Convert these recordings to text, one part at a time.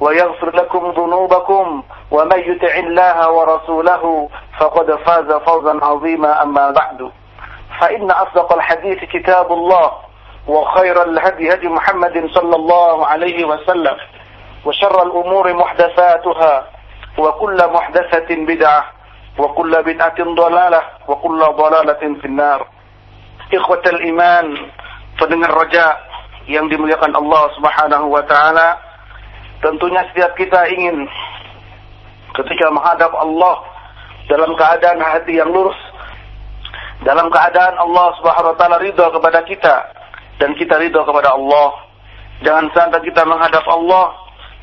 ويغفر لكم ذنوبكم ومن يطع الله ورسوله فقد فاز فوزا عظيما أما بعد. فإن أصدق الحديث كتاب الله وخير الهدي هدي محمد صلى الله عليه وسلم وشر الأمور محدثاتها وكل محدثة بدعة وكل بدعة ضلالة وكل ضلالة في النار. إخوة الإيمان pendengar raja yang dimuliakan Allah Subhanahu wa taala tentunya setiap kita ingin ketika menghadap Allah dalam keadaan hati yang lurus dalam keadaan Allah Subhanahu wa taala ridha kepada kita dan kita ridha kepada Allah. Jangan sampai kita menghadap Allah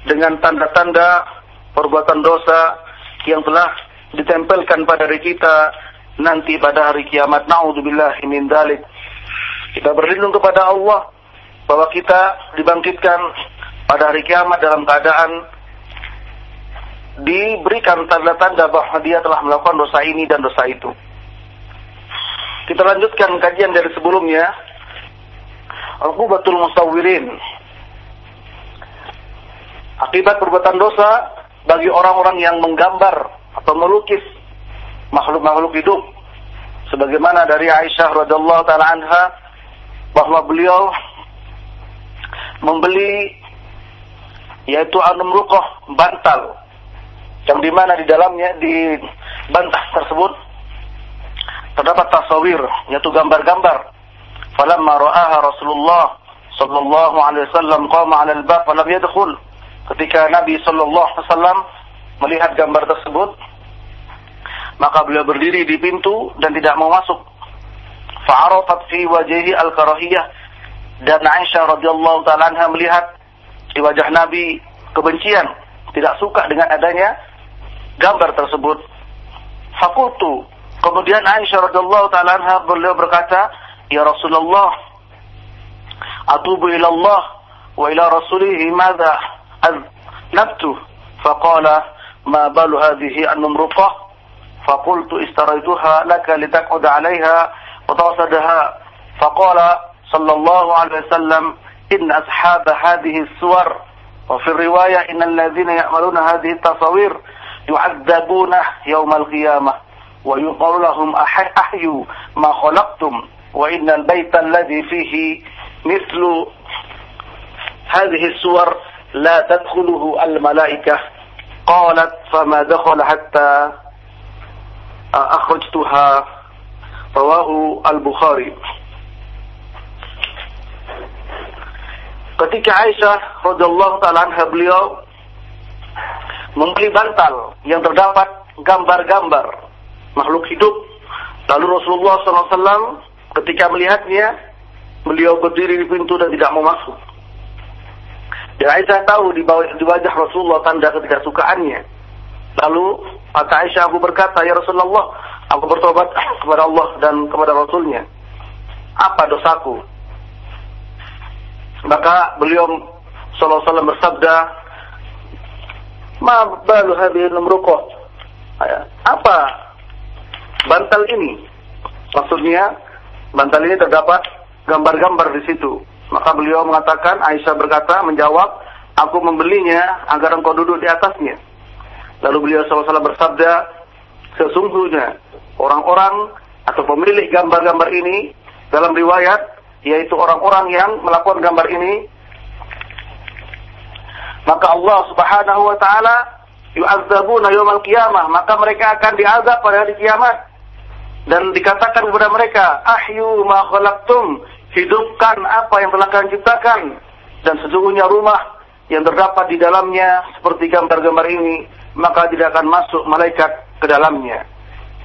dengan tanda-tanda perbuatan dosa yang telah ditempelkan pada diri kita nanti pada hari kiamat. Naudzubillah min kita berlindung kepada Allah bahwa kita dibangkitkan pada hari kiamat dalam keadaan diberikan tanda-tanda bahwa dia telah melakukan dosa ini dan dosa itu. Kita lanjutkan kajian dari sebelumnya. Al-Qubatul Musawirin. Akibat perbuatan dosa bagi orang-orang yang menggambar atau melukis makhluk-makhluk hidup. Sebagaimana dari Aisyah radhiallahu taala anha bahwa beliau membeli yaitu anumrukoh bantal. Yang di mana di dalamnya di bantal tersebut terdapat tasawir yaitu gambar-gambar. Falamma ra'aha Rasulullah sallallahu alaihi wasallam qama 'ala al-bab falam yadkhul. Ketika Nabi sallallahu alaihi wasallam melihat gambar tersebut maka beliau berdiri di pintu dan tidak mau masuk. Fa'arafat fi wajhihi al-karahiyah. Dan Aisyah radhiyallahu taala anha melihat di wajah Nabi kebencian, tidak suka dengan adanya gambar tersebut. Fakultu. Kemudian Aisyah radhiyallahu taala anha beliau berkata, "Ya Rasulullah, atubu ila Allah wa ila rasulih madza aznabtu?" Faqala, "Ma balu hadhihi an-numruqah?" فقلت اشتريتها لك لتقعد عليها وتصدها فقال صلى الله عليه وسلم إن أصحاب هذه الصور وفي الرواية إن الذين يعملون هذه التصاوير يعذبون يوم القيامة ويقال لهم أحيوا ما خلقتم وإن البيت الذي فيه مثل هذه الصور لا تدخله الملائكة. قالت فما دخل حتى أخرجتها رواه البخاري. Ketika Aisyah radhiyallahu taala anha beliau membeli bantal yang terdapat gambar-gambar makhluk hidup. Lalu Rasulullah SAW ketika melihatnya beliau berdiri di pintu dan tidak mau masuk. Dan Aisyah tahu di, bawah, di wajah Rasulullah tanda ketidaksukaannya lalu kata Aisyah aku berkata ya Rasulullah aku bertobat kepada Allah dan kepada Rasulnya. Apa dosaku maka beliau sallallahu alaihi wasallam bersabda ma balu numruqah apa bantal ini? Maksudnya bantal ini terdapat gambar-gambar di situ. Maka beliau mengatakan Aisyah berkata menjawab aku membelinya agar engkau duduk di atasnya. Lalu beliau sallallahu bersabda sesungguhnya orang-orang atau pemilik gambar-gambar ini dalam riwayat yaitu orang-orang yang melakukan gambar ini maka Allah Subhanahu wa taala yu'adzabuna yawmal qiyamah, maka mereka akan diazab pada hari kiamat. Dan dikatakan kepada mereka, ahyu ma khalaqtum, hidupkan apa yang telah kalian ciptakan. Dan sesungguhnya rumah yang terdapat di dalamnya seperti gambar-gambar ini, maka tidak akan masuk malaikat ke dalamnya.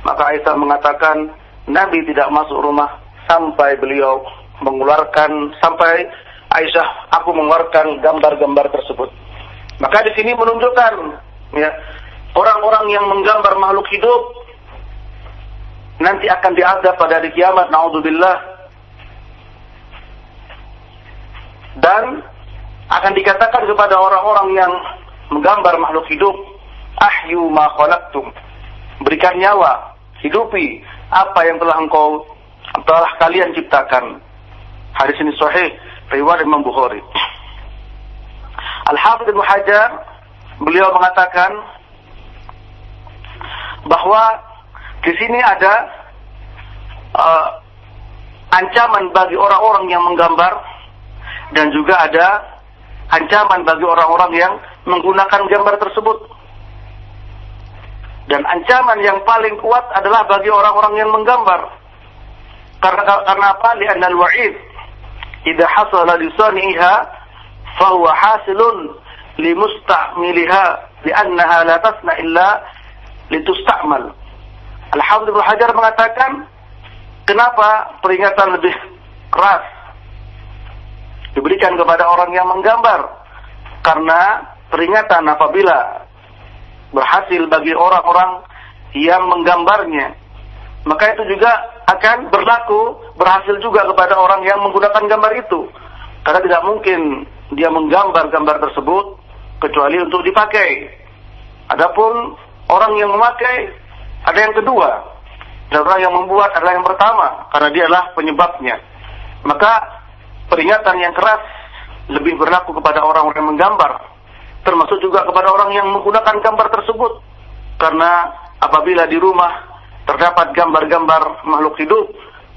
Maka Aisyah mengatakan, Nabi tidak masuk rumah sampai beliau mengeluarkan sampai Aisyah aku mengeluarkan gambar-gambar tersebut. Maka di sini menunjukkan ya orang-orang yang menggambar makhluk hidup nanti akan diadab pada hari kiamat naudzubillah. Dan akan dikatakan kepada orang-orang yang menggambar makhluk hidup ahyu ma khalaqtum. Berikan nyawa hidupi apa yang telah engkau telah kalian ciptakan hadis ini sahih riwayat Imam Bukhari Al-Hafidh Ibnu Hajar beliau mengatakan bahwa di sini ada uh, ancaman bagi orang-orang yang menggambar dan juga ada ancaman bagi orang-orang yang menggunakan gambar tersebut. Dan ancaman yang paling kuat adalah bagi orang-orang yang menggambar. Karena karena apa? Li'anna al-wa'id idza hasala li sani'iha fa huwa hasilun li musta'miliha li'annaha la tasna Hajar mengatakan kenapa peringatan lebih keras diberikan kepada orang yang menggambar karena peringatan apabila berhasil bagi orang-orang yang menggambarnya. Maka itu juga akan berlaku, berhasil juga kepada orang yang menggunakan gambar itu. Karena tidak mungkin dia menggambar gambar tersebut kecuali untuk dipakai. Adapun orang yang memakai ada yang kedua. Dan orang yang membuat adalah yang pertama karena dia adalah penyebabnya. Maka peringatan yang keras lebih berlaku kepada orang-orang yang menggambar termasuk juga kepada orang yang menggunakan gambar tersebut. Karena apabila di rumah terdapat gambar-gambar makhluk hidup,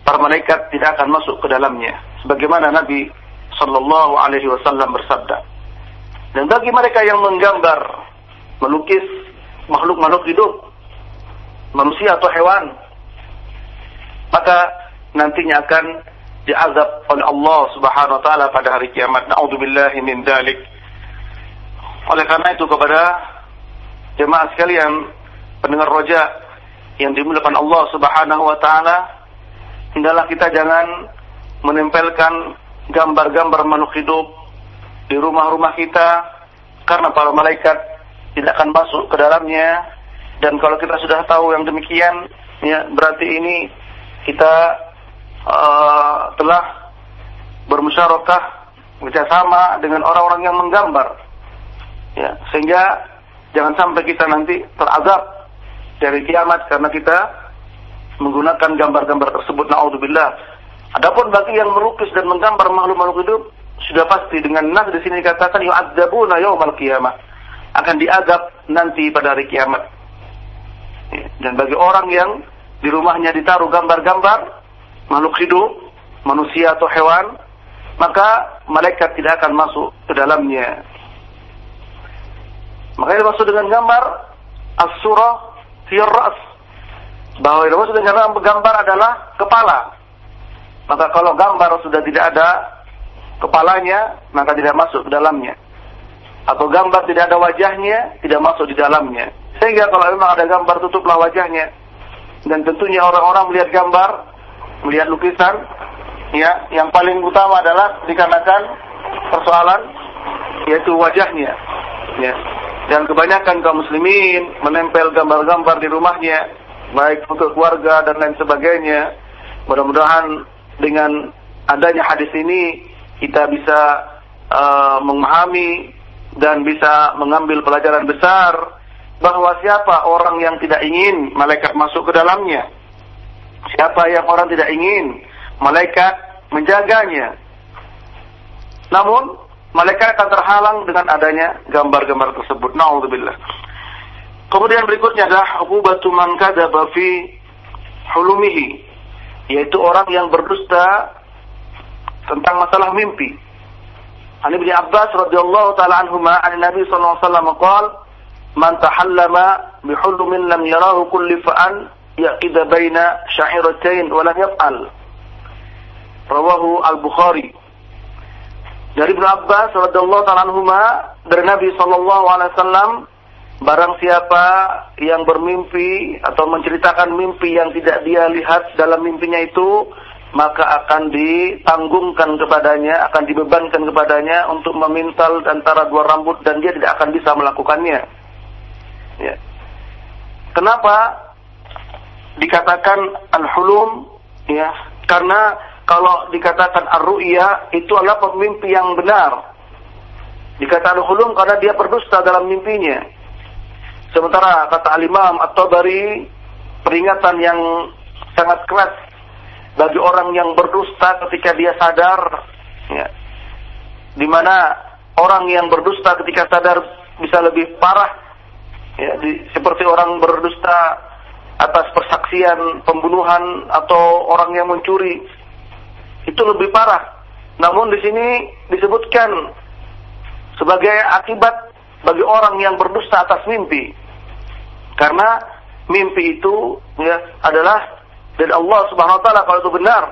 para malaikat tidak akan masuk ke dalamnya. Sebagaimana Nabi Shallallahu Alaihi Wasallam bersabda. Dan bagi mereka yang menggambar, melukis makhluk-makhluk hidup, manusia atau hewan, maka nantinya akan diazab oleh Allah Subhanahu wa taala pada hari kiamat. Nauzubillahi min dzalik. Oleh karena itu kepada jemaah sekalian pendengar roja yang dimulakan Allah Subhanahu wa taala, hendaklah kita jangan menempelkan gambar-gambar makhluk hidup di rumah-rumah kita karena para malaikat tidak akan masuk ke dalamnya. Dan kalau kita sudah tahu yang demikian ya berarti ini kita uh, telah bermusyarakah bekerjasama dengan orang-orang yang menggambar. Ya, sehingga jangan sampai kita nanti terazab dari kiamat karena kita menggunakan gambar-gambar tersebut naudzubillah. Adapun bagi yang melukis dan menggambar makhluk-makhluk hidup sudah pasti dengan nas di sini dikatakan yu'adzabuna yaumal qiyamah akan diazab nanti pada hari kiamat. Dan bagi orang yang di rumahnya ditaruh gambar-gambar makhluk hidup, manusia atau hewan, maka malaikat tidak akan masuk ke dalamnya. Makanya dimaksud dengan gambar as-surah ras. Bahwa yang dimaksud dengan gambar adalah kepala. Maka kalau gambar sudah tidak ada kepalanya, maka tidak masuk ke dalamnya. Atau gambar tidak ada wajahnya, tidak masuk di dalamnya. Sehingga kalau memang ada gambar tutuplah wajahnya. Dan tentunya orang-orang melihat gambar, melihat lukisan, ya, yang paling utama adalah dikarenakan persoalan yaitu wajahnya. Ya. Dan kebanyakan kaum muslimin menempel gambar-gambar di rumahnya, baik untuk keluarga dan lain sebagainya. Mudah-mudahan dengan adanya hadis ini kita bisa uh, memahami dan bisa mengambil pelajaran besar bahwa siapa orang yang tidak ingin malaikat masuk ke dalamnya. Siapa yang orang tidak ingin malaikat menjaganya. Namun malaikat akan terhalang dengan adanya gambar-gambar tersebut. Nauzubillah. Kemudian berikutnya adalah uqubatu man kadzaba fi hulumihi, yaitu orang yang berdusta tentang masalah mimpi. An Ibnu Abbas radhiyallahu taala anhuma an Nabi sallallahu alaihi wasallam qaal man tahallama bihulumin lam yarahu kullifa'an yaqida baina sya'iratain wa lam yaf'al. Rawahu Al-Bukhari. Dari Ibnu Abbas radhiyallahu ta'ala dari Nabi sallallahu alaihi wasallam barang siapa yang bermimpi atau menceritakan mimpi yang tidak dia lihat dalam mimpinya itu maka akan ditanggungkan kepadanya, akan dibebankan kepadanya untuk memintal antara dua rambut dan dia tidak akan bisa melakukannya. Ya. Kenapa dikatakan al-hulum? Ya, karena kalau dikatakan ar-ru'ya itu adalah pemimpi yang benar. Dikatakan al-hulum karena dia berdusta dalam mimpinya. Sementara kata al-Imam At-Tabari peringatan yang sangat keras bagi orang yang berdusta ketika dia sadar ya, di mana orang yang berdusta ketika sadar bisa lebih parah ya, di, seperti orang berdusta atas persaksian pembunuhan atau orang yang mencuri itu lebih parah namun di sini disebutkan sebagai akibat bagi orang yang berdusta atas mimpi karena mimpi itu ya adalah dari Allah Subhanahu wa taala kalau itu benar.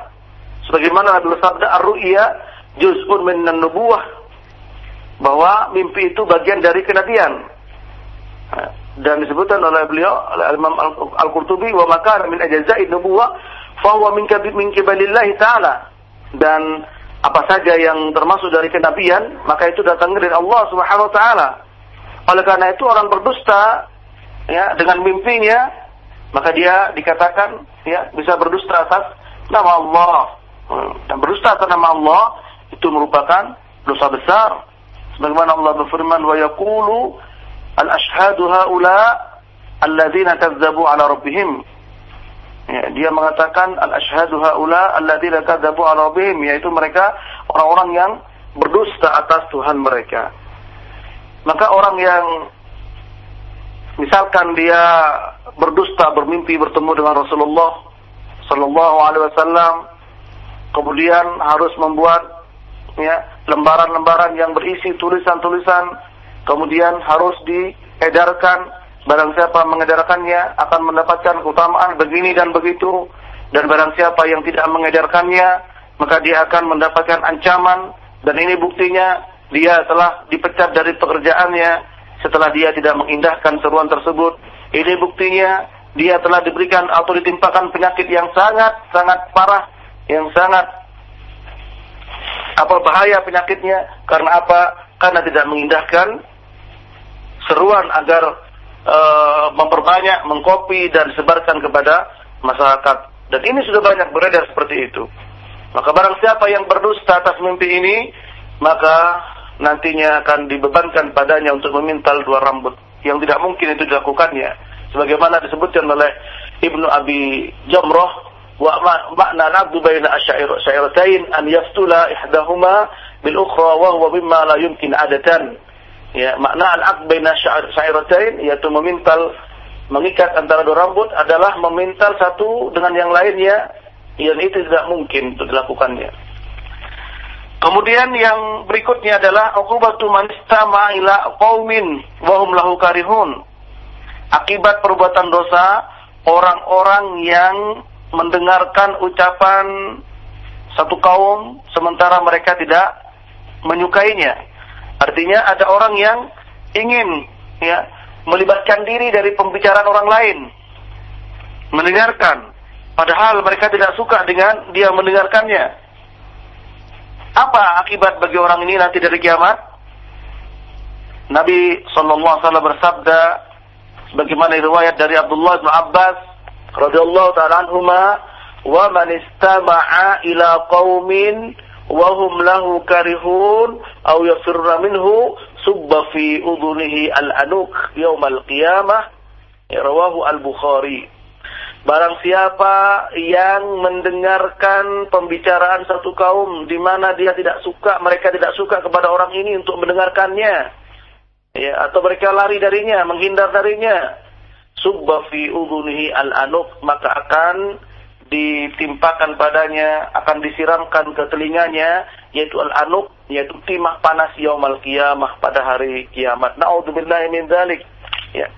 Sebagaimana Nabi bersabda ar-ru'ya juz'un minan nubuwah bahwa mimpi itu bagian dari kenabian. Dan disebutkan oleh beliau oleh Imam Al-Qurtubi wa maka min ajza'i nubuwah fa huwa min min kibalillahi taala. Dan apa saja yang termasuk dari kenabian, maka itu datang dari Allah Subhanahu wa taala. Oleh karena itu orang berdusta ya dengan mimpinya maka dia dikatakan ya bisa berdusta atas nama Allah. Hmm. Dan berdusta atas nama Allah itu merupakan dosa besar. Sebagaimana Allah berfirman wa yaqulu al ashhadu haula alladzina kazzabu ala rabbihim. Ya, dia mengatakan al ashhadu haula alladzina kazzabu ala rabbihim yaitu mereka orang-orang yang berdusta atas Tuhan mereka. Maka orang yang misalkan dia berdusta bermimpi bertemu dengan Rasulullah Sallallahu Alaihi Wasallam kemudian harus membuat ya lembaran-lembaran yang berisi tulisan-tulisan kemudian harus diedarkan barang siapa mengedarkannya akan mendapatkan keutamaan begini dan begitu dan barang siapa yang tidak mengedarkannya maka dia akan mendapatkan ancaman dan ini buktinya dia telah dipecat dari pekerjaannya setelah dia tidak mengindahkan seruan tersebut. Ini buktinya dia telah diberikan atau ditimpakan penyakit yang sangat sangat parah, yang sangat apa bahaya penyakitnya karena apa? Karena tidak mengindahkan seruan agar e, memperbanyak, mengkopi dan disebarkan kepada masyarakat. Dan ini sudah banyak beredar seperti itu. Maka barang siapa yang berdusta atas mimpi ini, maka nantinya akan dibebankan padanya untuk memintal dua rambut yang tidak mungkin itu dilakukannya sebagaimana disebutkan oleh Ibnu Abi Jamrah baina asyairatain an yaftula ihdahuma bil ukhra wa huwa mimma la yumkin adatan ya makna al-abd baina asyairatain yaitu memintal mengikat antara dua rambut adalah memintal satu dengan yang lainnya yang itu tidak mungkin untuk dilakukannya Kemudian yang berikutnya adalah uqubatu man istama ila qaumin wa hum lahu karihun. Akibat perbuatan dosa orang-orang yang mendengarkan ucapan satu kaum sementara mereka tidak menyukainya. Artinya ada orang yang ingin ya melibatkan diri dari pembicaraan orang lain. Mendengarkan padahal mereka tidak suka dengan dia mendengarkannya apa akibat bagi orang ini nanti dari kiamat? Nabi wasallam bersabda sebagaimana riwayat dari Abdullah bin Abbas radhiyallahu taala anhuma wa man istama'a ila qaumin wa hum lahu karihun aw yafirra minhu subba fi udhunihi al-anuk yaumal qiyamah rawahu al-Bukhari Barang siapa yang mendengarkan pembicaraan satu kaum di mana dia tidak suka, mereka tidak suka kepada orang ini untuk mendengarkannya. Ya, atau mereka lari darinya, menghindar darinya. Subba fi al-anuk, maka akan ditimpakan padanya, akan disiramkan ke telinganya, yaitu al-anuk, yaitu timah panas yaumal qiyamah pada hari kiamat. Na'udzubillahi min dzalik. Ya.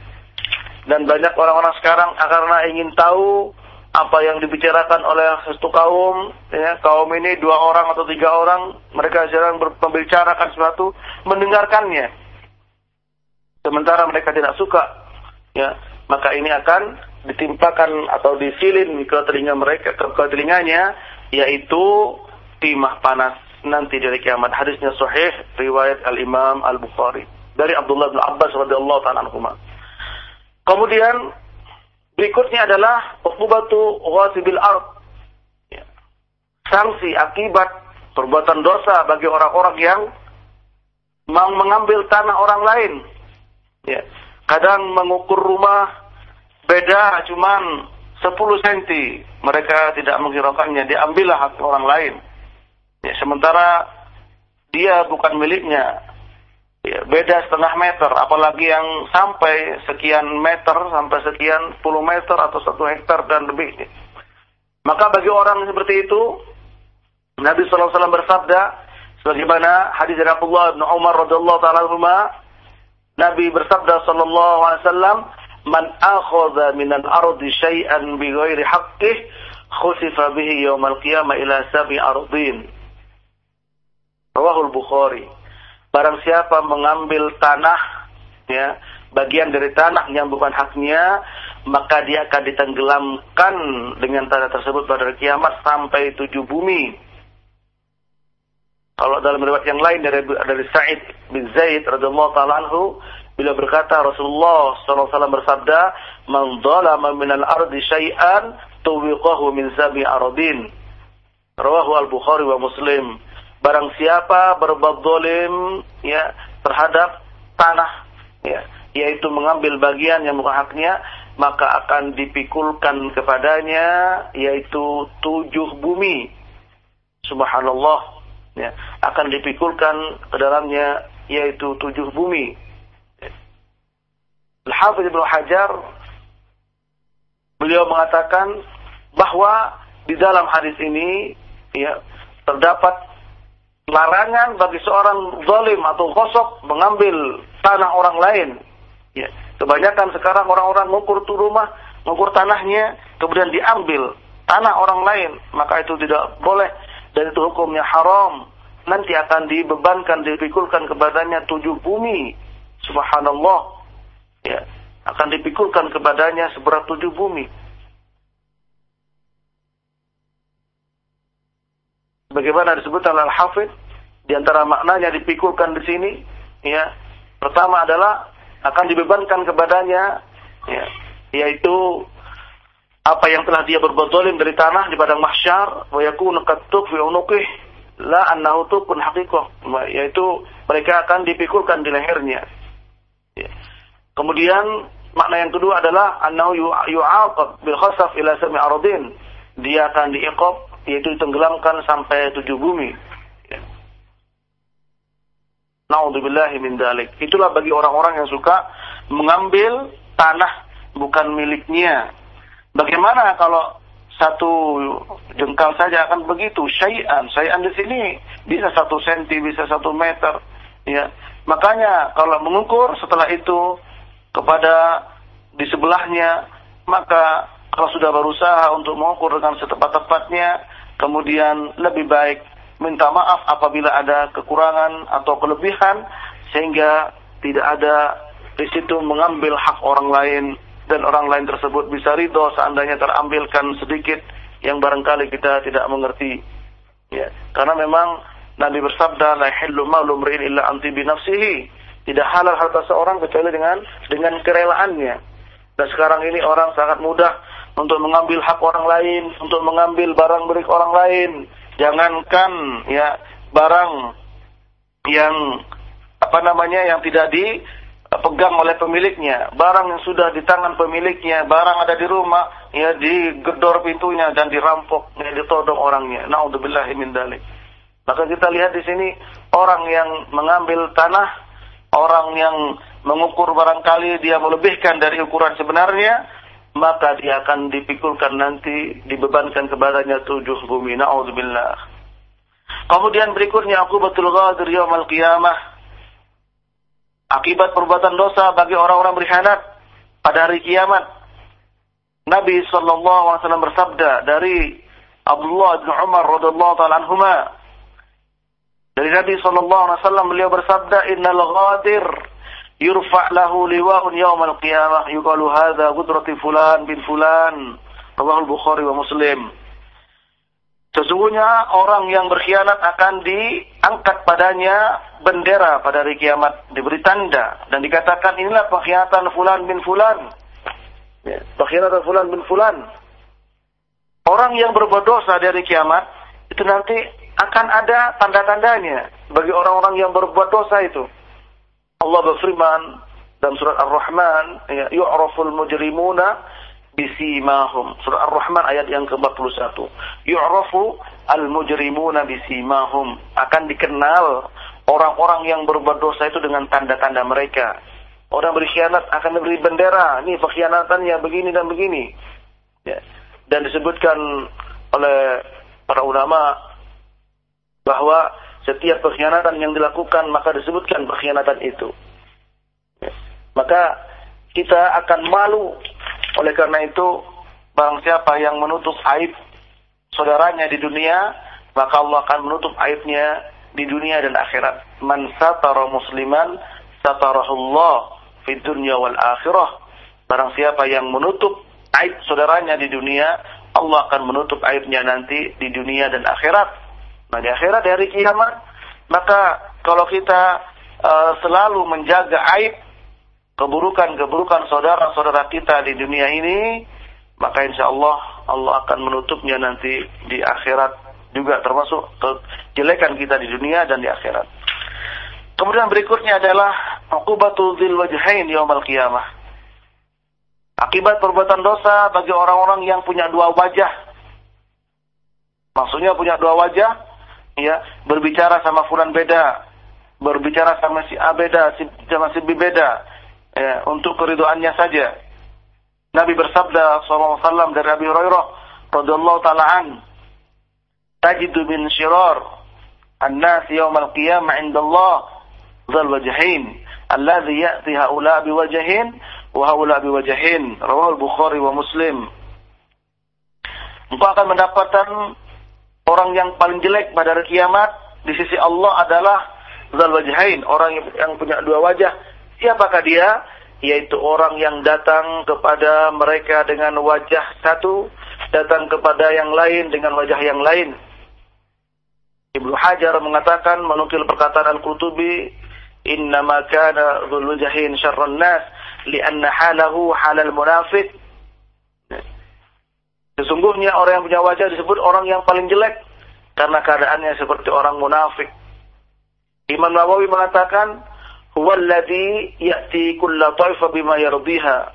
Dan banyak orang-orang sekarang karena ingin tahu apa yang dibicarakan oleh satu kaum, ya, kaum ini dua orang atau tiga orang, mereka jarang membicarakan sesuatu, mendengarkannya. Sementara mereka tidak suka, ya, maka ini akan ditimpakan atau disilin ke telinga mereka, ke, telinganya, yaitu timah panas nanti dari kiamat. Hadisnya sahih riwayat Al Imam Al Bukhari dari Abdullah bin Abbas radhiyallahu taala anhu. Kemudian Berikutnya adalah ukubatu ghasibil ard. Ya. Sanksi akibat perbuatan dosa bagi orang-orang yang mau mengambil tanah orang lain. Ya. Kadang mengukur rumah beda cuman 10 cm. Mereka tidak menghiraukannya, diambillah hak orang lain. Ya, sementara dia bukan miliknya, ya, beda setengah meter, apalagi yang sampai sekian meter, sampai sekian puluh meter atau satu hektar dan lebih. Maka bagi orang seperti itu, Nabi SAW bersabda, sebagaimana hadis dari Abdullah bin Umar radhiyallahu taala Nabi bersabda sallallahu alaihi wasallam, "Man akhadha min al-ardi syai'an bighairi haqqih, khusifa bihi yawmal qiyamah ila sab'i ardin." Rawahul Bukhari. Barang siapa mengambil tanah, ya, bagian dari tanah yang bukan haknya, maka dia akan ditenggelamkan dengan tanah tersebut pada hari kiamat sampai tujuh bumi. Kalau dalam riwayat yang lain dari dari Sa'id bin Zaid radhiyallahu taala anhu, bila berkata Rasulullah SAW bersabda, "Man dzalama minal ardi syai'an tuwiqahu min sabi aradin." Rawahu al-Bukhari wa Muslim. Barang siapa berbuat dolim ya terhadap tanah ya yaitu mengambil bagian yang bukan haknya maka akan dipikulkan kepadanya yaitu tujuh bumi. Subhanallah ya akan dipikulkan ke dalamnya yaitu tujuh bumi Al-Hafidh Ibnu Hajar beliau mengatakan bahwa di dalam hadis ini ya terdapat larangan bagi seorang zalim atau gosok mengambil tanah orang lain. Ya. Kebanyakan sekarang orang-orang mengukur tuh rumah, mengukur tanahnya, kemudian diambil tanah orang lain, maka itu tidak boleh dan itu hukumnya haram. Nanti akan dibebankan, dipikulkan kepadanya tujuh bumi. Subhanallah. Ya, akan dipikulkan kepadanya seberat tujuh bumi. Bagaimana disebut oleh Al-Hafidh di antara maknanya dipikulkan di sini ya pertama adalah akan dibebankan kepadanya ya yaitu apa yang telah dia berbuat zalim dari tanah di padang mahsyar wa yakunu qattuk fi unuqih la annahu tukun haqiqah yaitu mereka akan dipikulkan di lehernya ya. Kemudian makna yang kedua adalah annahu yu'aqab bil khasaf ila sami aradin dia akan diiqab yaitu ditenggelamkan sampai tujuh bumi. Naudzubillahi min dalik. Itulah bagi orang-orang yang suka mengambil tanah bukan miliknya. Bagaimana kalau satu jengkal saja akan begitu syai'an syai'an di sini bisa satu senti bisa satu meter ya makanya kalau mengukur setelah itu kepada di sebelahnya maka kalau sudah berusaha untuk mengukur dengan setepat-tepatnya, kemudian lebih baik minta maaf apabila ada kekurangan atau kelebihan, sehingga tidak ada di situ mengambil hak orang lain dan orang lain tersebut bisa ridho seandainya terambilkan sedikit yang barangkali kita tidak mengerti. Ya, karena memang Nabi bersabda la hillu illa anti binafsihi. Tidak halal harta seorang kecuali dengan dengan kerelaannya. Dan sekarang ini orang sangat mudah untuk mengambil hak orang lain, untuk mengambil barang milik orang lain. Jangankan ya barang yang apa namanya yang tidak dipegang oleh pemiliknya, barang yang sudah di tangan pemiliknya, barang ada di rumah, ya digedor pintunya dan dirampok, ya ditodong orangnya. Nauzubillahi min dzalik. Maka kita lihat di sini orang yang mengambil tanah, orang yang mengukur barangkali dia melebihkan dari ukuran sebenarnya, maka dia akan dipikulkan nanti dibebankan kepadanya tujuh bumi. Naudzubillah. Kemudian berikutnya aku betul ghadir yaumul qiyamah. Akibat perbuatan dosa bagi orang-orang berkhianat pada hari kiamat. Nabi sallallahu alaihi wasallam bersabda dari Abdullah bin Umar radhiyallahu taala anhuma dari Nabi sallallahu alaihi wasallam beliau bersabda innal ghadir yurfa lahu liwa'un yaumal qiyamah. Yuqalu hadza gudrati fulan bin fulan. Rawahu Bukhari wa Muslim. Sesungguhnya orang yang berkhianat akan diangkat padanya bendera pada hari kiamat, diberi tanda. Dan dikatakan inilah pengkhianatan fulan bin fulan. Ya, pengkhianatan fulan bin fulan. Orang yang berbuat dosa dari kiamat itu nanti akan ada tanda-tandanya bagi orang-orang yang berbuat dosa itu. Allah berfirman dalam surat Ar-Rahman, ya, yu'raful mujrimuna bisimahum. Surah Ar-Rahman ayat yang ke-41. Yu'rafu al-mujrimuna bisimahum. Akan dikenal orang-orang yang berbuat dosa itu dengan tanda-tanda mereka. Orang berkhianat akan diberi bendera. Ini pengkhianatannya begini dan begini. Ya. Dan disebutkan oleh para ulama bahwa setiap pengkhianatan yang dilakukan maka disebutkan pengkhianatan itu. Ya. Maka kita akan malu oleh karena itu, barang siapa yang menutup aib saudaranya di dunia, maka Allah akan menutup aibnya di dunia dan akhirat. Man satara musliman satarahullah fi dunya wal akhirah. Barang siapa yang menutup aib saudaranya di dunia, Allah akan menutup aibnya nanti di dunia dan akhirat. Nah di akhirat dari kiamat, maka kalau kita uh, selalu menjaga aib keburukan-keburukan saudara-saudara kita di dunia ini, maka insya Allah Allah akan menutupnya nanti di akhirat juga termasuk kejelekan kita di dunia dan di akhirat. Kemudian berikutnya adalah akubatul dzil wajhain yaumal qiyamah. Akibat perbuatan dosa bagi orang-orang yang punya dua wajah. Maksudnya punya dua wajah, ya, berbicara sama fulan beda, berbicara sama si A beda, sama si B beda, ya, untuk keriduannya saja. Nabi bersabda SAW dari Abi Hurairah radhiyallahu taala an tajidu min Allah dhal wajhain alladhi ya'ti haula biwajhin wa haula biwajhin rawahu al-Bukhari wa Muslim. Engkau akan mendapatkan orang yang paling jelek pada hari kiamat di sisi Allah adalah zal wajhain, orang yang punya dua wajah Siapakah dia? Yaitu orang yang datang kepada mereka dengan wajah satu, datang kepada yang lain dengan wajah yang lain. Ibnu Hajar mengatakan menukil perkataan Al-Qurtubi, "Innama dzul wajhain syarrun nas li'anna halahu halal munafiq." Sesungguhnya orang yang punya wajah disebut orang yang paling jelek karena keadaannya seperti orang munafik. Imam Nawawi mengatakan huwallazi ya'ti kulla taifa bima yardiha.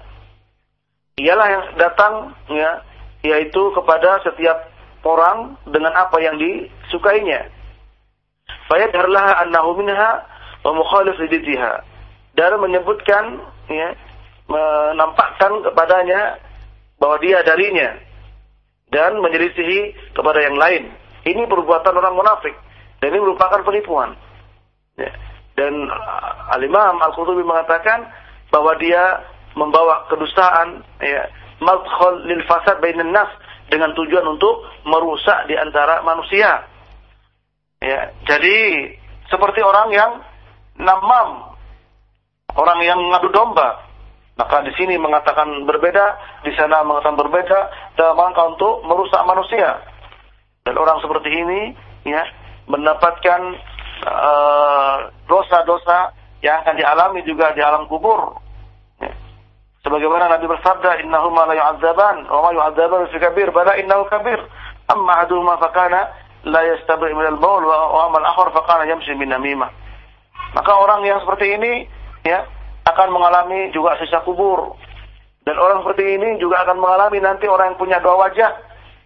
Ialah yang datang ya yaitu kepada setiap orang dengan apa yang disukainya. Fayadhar laha annahu minha wa mukhalif lididha. Dan menyebutkan ya menampakkan kepadanya bahwa dia darinya dan menyelisihi kepada yang lain. Ini perbuatan orang munafik dan ini merupakan penipuan. Ya. Dan uh, Al-Imam Al-Qurtubi mengatakan bahwa dia membawa kedustaan ya madkhal lil fasad bainan nas dengan tujuan untuk merusak di antara manusia. Ya, jadi seperti orang yang namam, orang yang ngadu domba. Maka di sini mengatakan berbeda, di sana mengatakan berbeda dalam rangka untuk merusak manusia. Dan orang seperti ini ya mendapatkan Eh, dosa-dosa uh, yang akan dialami juga di alam kubur. Ya. Sebagaimana Nabi bersabda, "Innahuma la yu'adzaban wa ma yu'adzaban fi kabir, bala innahu kabir." Amma ahaduhuma fakana la yastabri min al-bawl wa al-akhar fakana yamshi min namimah. Maka orang yang seperti ini ya akan mengalami juga sisa kubur. Dan orang seperti ini juga akan mengalami nanti orang yang punya dua wajah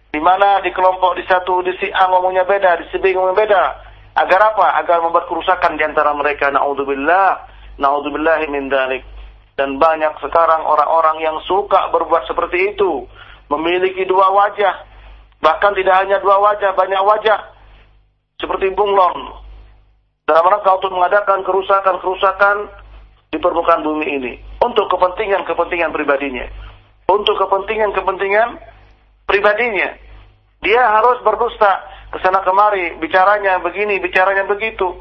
di mana di kelompok di satu di si A ngomongnya beda, di si B ngomongnya beda Agar apa? Agar membuat kerusakan di antara mereka. Naudzubillah. Naudzubillah min dalik. Dan banyak sekarang orang-orang yang suka berbuat seperti itu. Memiliki dua wajah. Bahkan tidak hanya dua wajah, banyak wajah. Seperti bunglon. Dalam rangka untuk mengadakan kerusakan-kerusakan di permukaan bumi ini untuk kepentingan-kepentingan pribadinya. Untuk kepentingan-kepentingan pribadinya. Dia harus berdusta ke sana kemari, bicaranya begini, bicaranya begitu.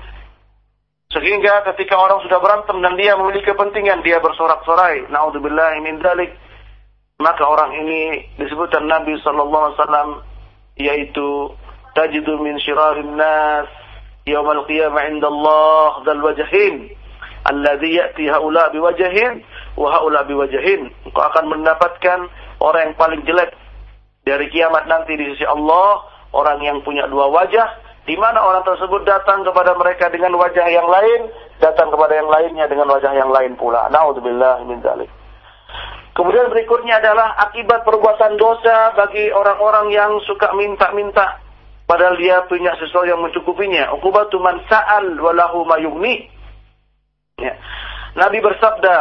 Sehingga ketika orang sudah berantem dan dia memiliki kepentingan, dia bersorak-sorai. Naudzubillah min dzalik. Maka orang ini disebutkan Nabi sallallahu alaihi wasallam yaitu tajidu min syirarin nas yaumal qiyamah indallah dal wajhin alladhi ya'ti haula biwajhin wa haula biwajhin. Engkau akan mendapatkan orang yang paling jelek dari kiamat nanti di sisi Allah, orang yang punya dua wajah, di mana orang tersebut datang kepada mereka dengan wajah yang lain, datang kepada yang lainnya dengan wajah yang lain pula. Nauzubillah min dzalik. Kemudian berikutnya adalah akibat perbuatan dosa bagi orang-orang yang suka minta-minta padahal dia punya sesuatu yang mencukupinya. Uqubatu man sa'al walahu mayugni. Ya. Nabi bersabda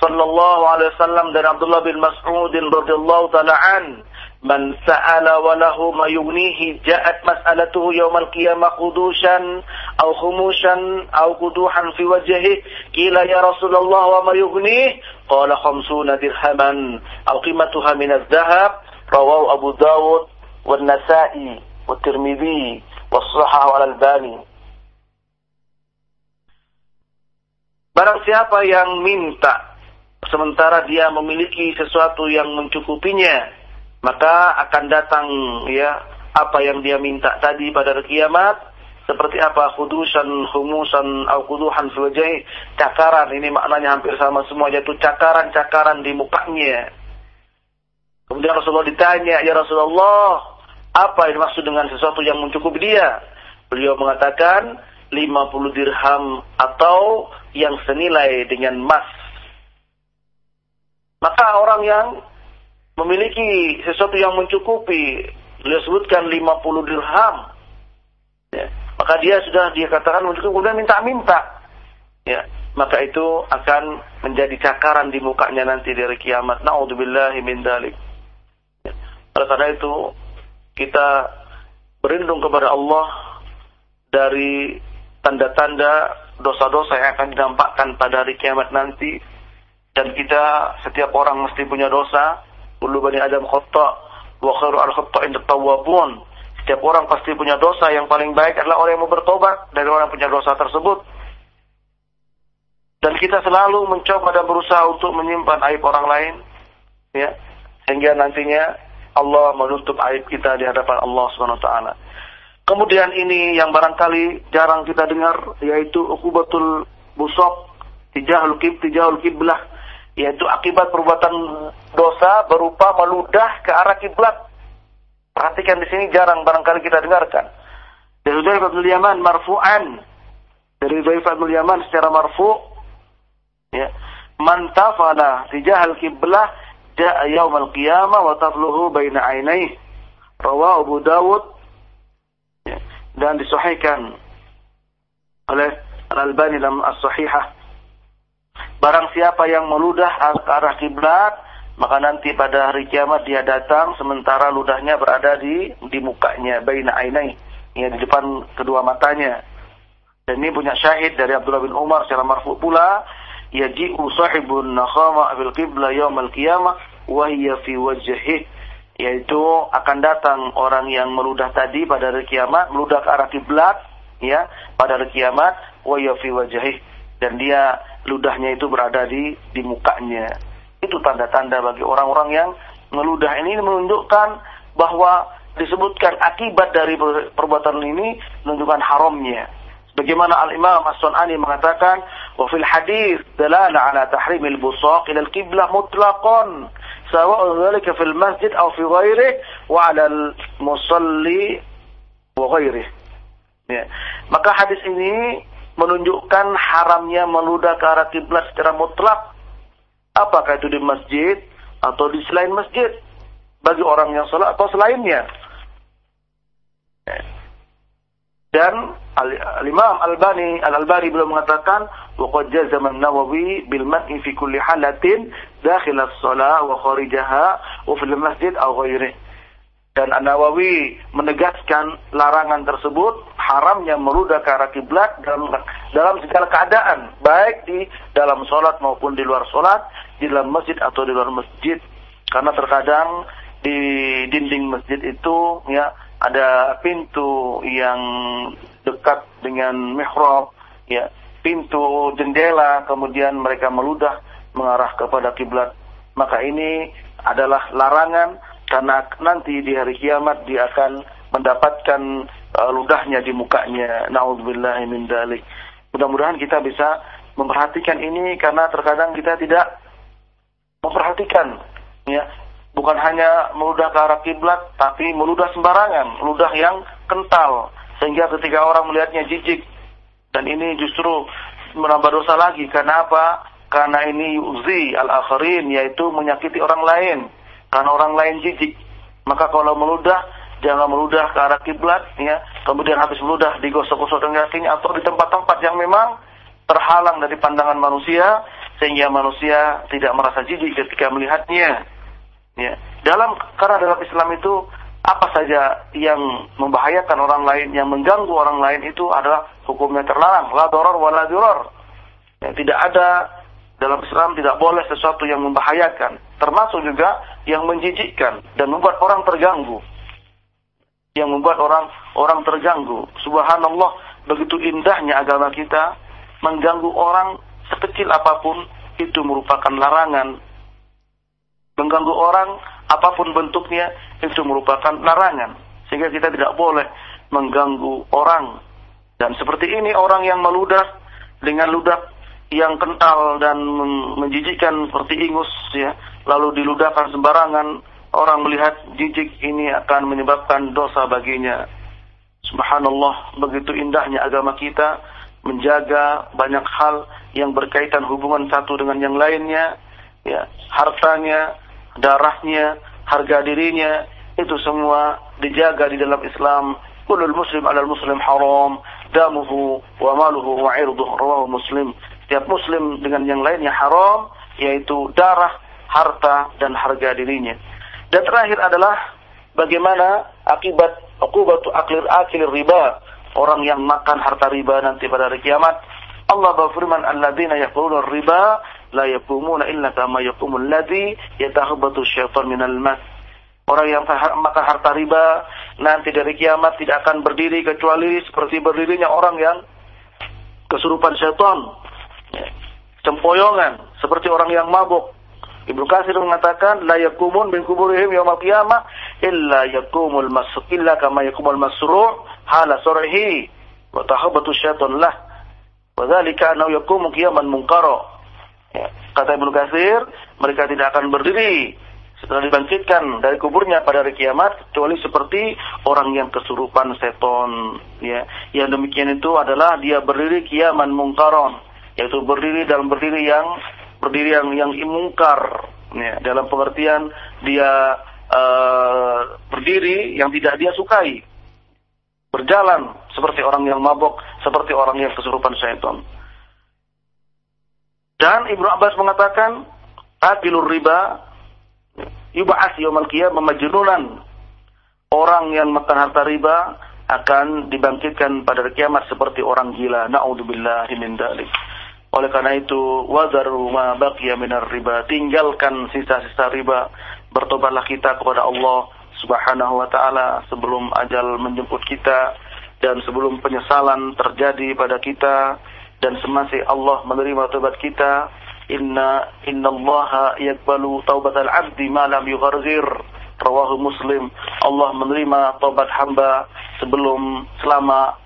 sallallahu alaihi wasallam dan Abdullah bin Mas'ud radhiyallahu taala an Man sa'ala wa lahu ma yughnihi ja'at mas'alatuhu yawmal qiyamah qudushan aw khumushan aw quduhan fi wajhihi qila ya Rasulullah wa ma yughnihi qala khamsuna dirhaman aw qimatuha min adh-dhahab rawahu Abu Dawud wa Nasa'i wa Tirmidzi wa Sahih al-Albani Barang siapa yang minta sementara dia memiliki sesuatu yang mencukupinya maka akan datang ya apa yang dia minta tadi pada kiamat seperti apa khudusan humusan atau kuduhan wajhi cakaran. Ini maknanya hampir sama semua yaitu cakaran-cakaran di mukanya. Kemudian Rasulullah ditanya ya Rasulullah apa yang maksud dengan sesuatu yang mencukupi dia? Beliau mengatakan 50 dirham atau yang senilai dengan emas maka orang yang memiliki sesuatu yang mencukupi, beliau sebutkan 50 dirham. Ya, maka dia sudah dia katakan mencukupi kemudian minta-minta. Ya, maka itu akan menjadi cakaran di mukanya nanti dari kiamat. Nauzubillahi min dzalik. Ya, oleh karena itu kita berlindung kepada Allah dari tanda-tanda dosa-dosa yang akan didampakkan pada hari kiamat nanti dan kita setiap orang mesti punya dosa Kullu bani Adam khata wa khairu al khata inda tawwabun. Setiap orang pasti punya dosa, yang paling baik adalah orang yang mau bertobat dari orang punya dosa tersebut. Dan kita selalu mencoba dan berusaha untuk menyimpan aib orang lain, ya, sehingga nantinya Allah menutup aib kita di hadapan Allah Subhanahu wa taala. Kemudian ini yang barangkali jarang kita dengar yaitu ukubatul busok tijahul kib tijahul kiblah yaitu akibat perbuatan dosa berupa meludah ke arah kiblat. Perhatikan di sini jarang barangkali kita dengarkan. Dari Hudzaifah bin Yaman marfu'an. Dari Hudzaifah bin Yaman secara marfu' ya. Man tafala tijahal kiblah ja'a yaumal qiyamah wa tafluhu baina ainaihi. Rawahu Abu Dawud. Dan disahihkan oleh Al-Albani dalam As-Sahihah Barang siapa yang meludah ke arah kiblat, maka nanti pada hari kiamat dia datang sementara ludahnya berada di di mukanya, baina ainai, ya di depan kedua matanya. Dan ini punya syahid dari Abdullah bin Umar secara marfu pula, yaji'u sahibun nakhama fil qibla yaumal qiyamah wa hiya fi wajhihi yaitu akan datang orang yang meludah tadi pada hari kiamat, meludah ke arah kiblat, ya, pada hari kiamat, wa fi wajhihi dan dia ludahnya itu berada di di mukanya. Itu tanda-tanda bagi orang-orang yang meludah ini menunjukkan bahwa disebutkan akibat dari perbuatan ini menunjukkan haramnya. Bagaimana Al-Imam As-Sun'ani mengatakan, "Wa fil hadis dalala ala tahrimil busaq ila al-qiblah mutlaqan, fil masjid aw fi ghairihi wa 'ala al-musalli wa ghairihi." Ya. Maka hadis ini menunjukkan haramnya meludah ke arah kiblat secara mutlak. Apakah itu di masjid atau di selain masjid? Bagi orang yang sholat atau selainnya. Dan Al-Imam Al-Albani Al-Albani belum mengatakan waqad jazama an-Nawawi bil man'i fi kulli halatin dakhil as-shalah wa kharijaha wa fil masjid aw. Dan An-Nawawi menegaskan larangan tersebut haramnya meludah ke arah kiblat dalam dalam segala keadaan, baik di dalam sholat maupun di luar sholat, di dalam masjid atau di luar masjid. Karena terkadang di dinding masjid itu ya ada pintu yang dekat dengan mihrab, ya pintu jendela, kemudian mereka meludah mengarah kepada kiblat. Maka ini adalah larangan karena nanti di hari kiamat dia akan mendapatkan uh, ludahnya di mukanya. Nauzubillah min dalik. Mudah-mudahan kita bisa memperhatikan ini karena terkadang kita tidak memperhatikan ya bukan hanya meludah ke arah kiblat tapi meludah sembarangan, ludah yang kental sehingga ketika orang melihatnya jijik dan ini justru menambah dosa lagi karena apa? Karena ini yuzi al-akharin yaitu menyakiti orang lain karena orang lain jijik. Maka kalau meludah, jangan meludah ke arah kiblat, ya. Kemudian habis meludah digosok-gosok dengan kakinya atau di tempat-tempat yang memang terhalang dari pandangan manusia sehingga manusia tidak merasa jijik ketika melihatnya. Ya. Dalam karena dalam Islam itu apa saja yang membahayakan orang lain, yang mengganggu orang lain itu adalah hukumnya terlarang. La doror wa la Ya, tidak ada dalam Islam tidak boleh sesuatu yang membahayakan, termasuk juga yang menjijikkan dan membuat orang terganggu. Yang membuat orang orang terganggu. Subhanallah, begitu indahnya agama kita mengganggu orang sekecil apa pun itu merupakan larangan. Mengganggu orang apa pun bentuknya itu merupakan larangan. Sehingga kita tidak boleh mengganggu orang. Dan seperti ini orang yang meludah dengan ludah yang kental dan menjijikkan seperti ingus ya. Lalu diludahkan sembarangan orang melihat jijik ini akan menyebabkan dosa baginya. Subhanallah begitu indahnya agama kita menjaga banyak hal yang berkaitan hubungan satu dengan yang lainnya ya. Hartanya darahnya harga dirinya itu semua dijaga di dalam Islam. Kulul muslim alal muslim haram damuhu wa maluhu wa irduhu rawahu muslim setiap muslim dengan yang lainnya haram yaitu darah, harta dan harga dirinya. Dan terakhir adalah bagaimana akibat akubatu aklir akil riba orang yang makan harta riba nanti pada hari kiamat. Allah berfirman alladzina yaquluna riba la yaqumuna illa kama yaqumul ladzi yatahabbatu syaitan minal mas. Orang yang makan harta riba nanti dari kiamat tidak akan berdiri kecuali seperti berdirinya orang yang kesurupan syaitan Sempoyongan seperti orang yang mabuk. Ibnu Katsir mengatakan la yakumun min kuburihim yaumil qiyamah illa yakumul masuk illa kama yakumul masru' hala surhi wa tahabbatu syaitan lah. Wa dzalika annahu yakumu qiyaman munkara. Ya. Kata Ibnu Katsir, mereka tidak akan berdiri setelah dibangkitkan dari kuburnya pada hari kiamat kecuali seperti orang yang kesurupan seton ya yang demikian itu adalah dia berdiri kiaman mungkaron yaitu berdiri dalam berdiri yang berdiri yang yang imungkar. Ya, dalam pengertian dia uh, berdiri yang tidak dia sukai. Berjalan seperti orang yang mabok seperti orang yang kesurupan syaitan. Dan Ibnu Abbas mengatakan atilur riba yub'ats yaumil qiyamah majnunan. Orang yang makan harta riba akan dibangkitkan pada kiamat seperti orang gila. Naudzubillahi min oleh karena itu, wadaru ma baqiya minar riba. Tinggalkan sisa-sisa riba. Bertobatlah kita kepada Allah Subhanahu wa taala sebelum ajal menjemput kita dan sebelum penyesalan terjadi pada kita dan semasih Allah menerima tobat kita. Inna innallaha yaqbalu taubatal 'abdi ma lam yugharzir. Rawahu Muslim. Allah menerima tobat hamba sebelum selama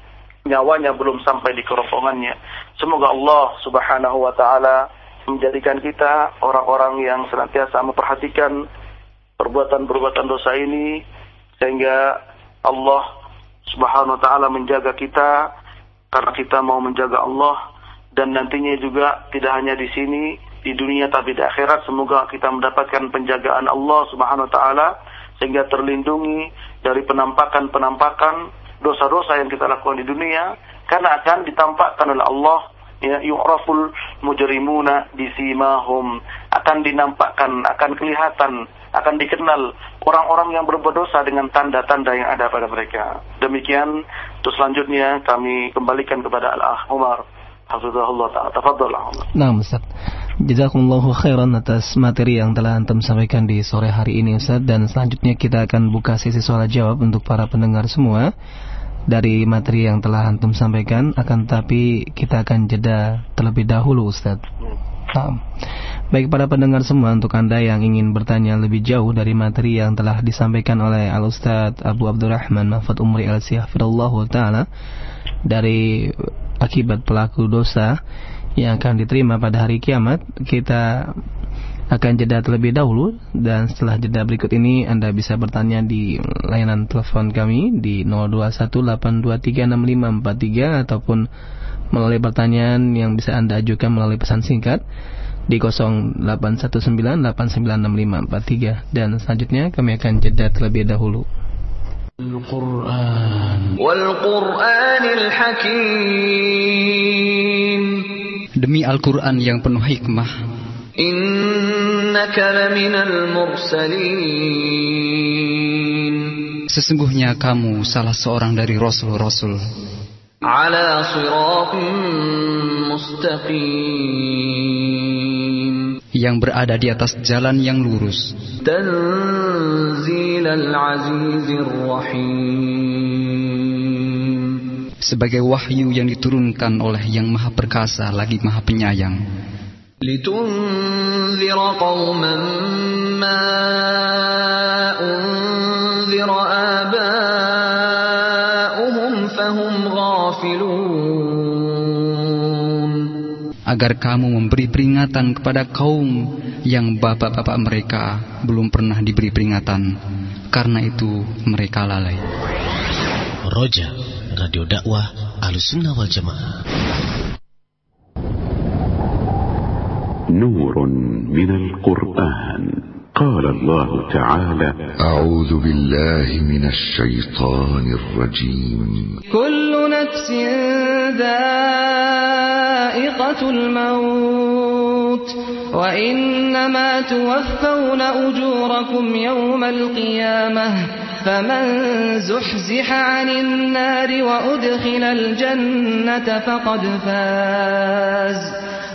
nyawanya belum sampai di kerongkongannya. Semoga Allah Subhanahu wa taala menjadikan kita orang-orang yang senantiasa memperhatikan perbuatan-perbuatan dosa ini sehingga Allah Subhanahu wa taala menjaga kita karena kita mau menjaga Allah dan nantinya juga tidak hanya di sini di dunia tapi di akhirat semoga kita mendapatkan penjagaan Allah Subhanahu wa taala sehingga terlindungi dari penampakan-penampakan dosa-dosa yang kita lakukan di dunia karena akan ditampakkan oleh Allah ya yu'raful mujrimuna bisimahum akan dinampakkan akan kelihatan akan dikenal orang-orang yang berbuat dosa dengan tanda-tanda yang ada pada mereka. Demikian terus selanjutnya kami kembalikan kepada Al-Ah Umar. Hafizahullah ta'ala. Tafadhal Nah Ustaz. Jazakumullahu khairan atas materi yang telah Antum sampaikan di sore hari ini Ustaz. Dan selanjutnya kita akan buka sesi soal jawab untuk para pendengar semua dari materi yang telah antum sampaikan akan tapi kita akan jeda terlebih dahulu Ustaz. Nah, baik para pendengar semua untuk Anda yang ingin bertanya lebih jauh dari materi yang telah disampaikan oleh Al Ustaz Abu Abdurrahman Mahfud Umri Al Sihafirullah taala dari akibat pelaku dosa yang akan diterima pada hari kiamat kita akan jeda terlebih dahulu. Dan setelah jeda berikut ini Anda bisa bertanya di layanan telepon kami di 0218236543 ataupun melalui pertanyaan yang bisa Anda ajukan melalui pesan singkat di 0819896543 dan selanjutnya kami akan jeda terlebih dahulu. Al-Quran. Wal-Quranil Hakim Demi Al-Quran yang penuh hikmah Sesungguhnya kamu salah seorang dari rasul-rasul. Yang berada di atas jalan yang lurus. Sebagai wahyu yang diturunkan oleh yang maha perkasa lagi maha penyayang لتنذر قوما ما أنذر آباؤهم فهم غافلون agar kamu memberi peringatan kepada kaum yang bapak-bapak mereka belum pernah diberi peringatan karena itu mereka lalai Roja Radio Dakwah Alusunnah Wal Jamaah نور من القرآن. قال الله تعالى أعوذ بالله من الشيطان الرجيم. كل نفس ذائقة الموت وإنما توفون أجوركم يوم القيامة فمن زحزح عن النار وأدخل الجنة فقد فاز.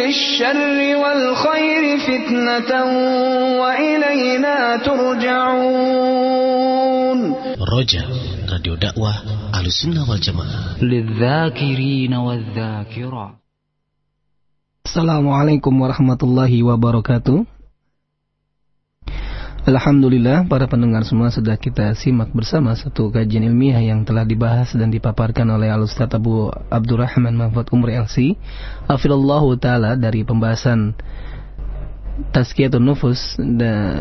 بالشر والخير فتنة وإلينا ترجعون رجاء راديو دعوة على السنة والجماعة للذاكرين والذاكرة Assalamualaikum warahmatullahi wabarakatuh Alhamdulillah para pendengar semua sudah kita simak bersama satu kajian ilmiah yang telah dibahas dan dipaparkan oleh Al-Ustaz Abu Abdurrahman Mahfud Umri LC Afilullahu Ta'ala dari pembahasan Tazkiyatun Nufus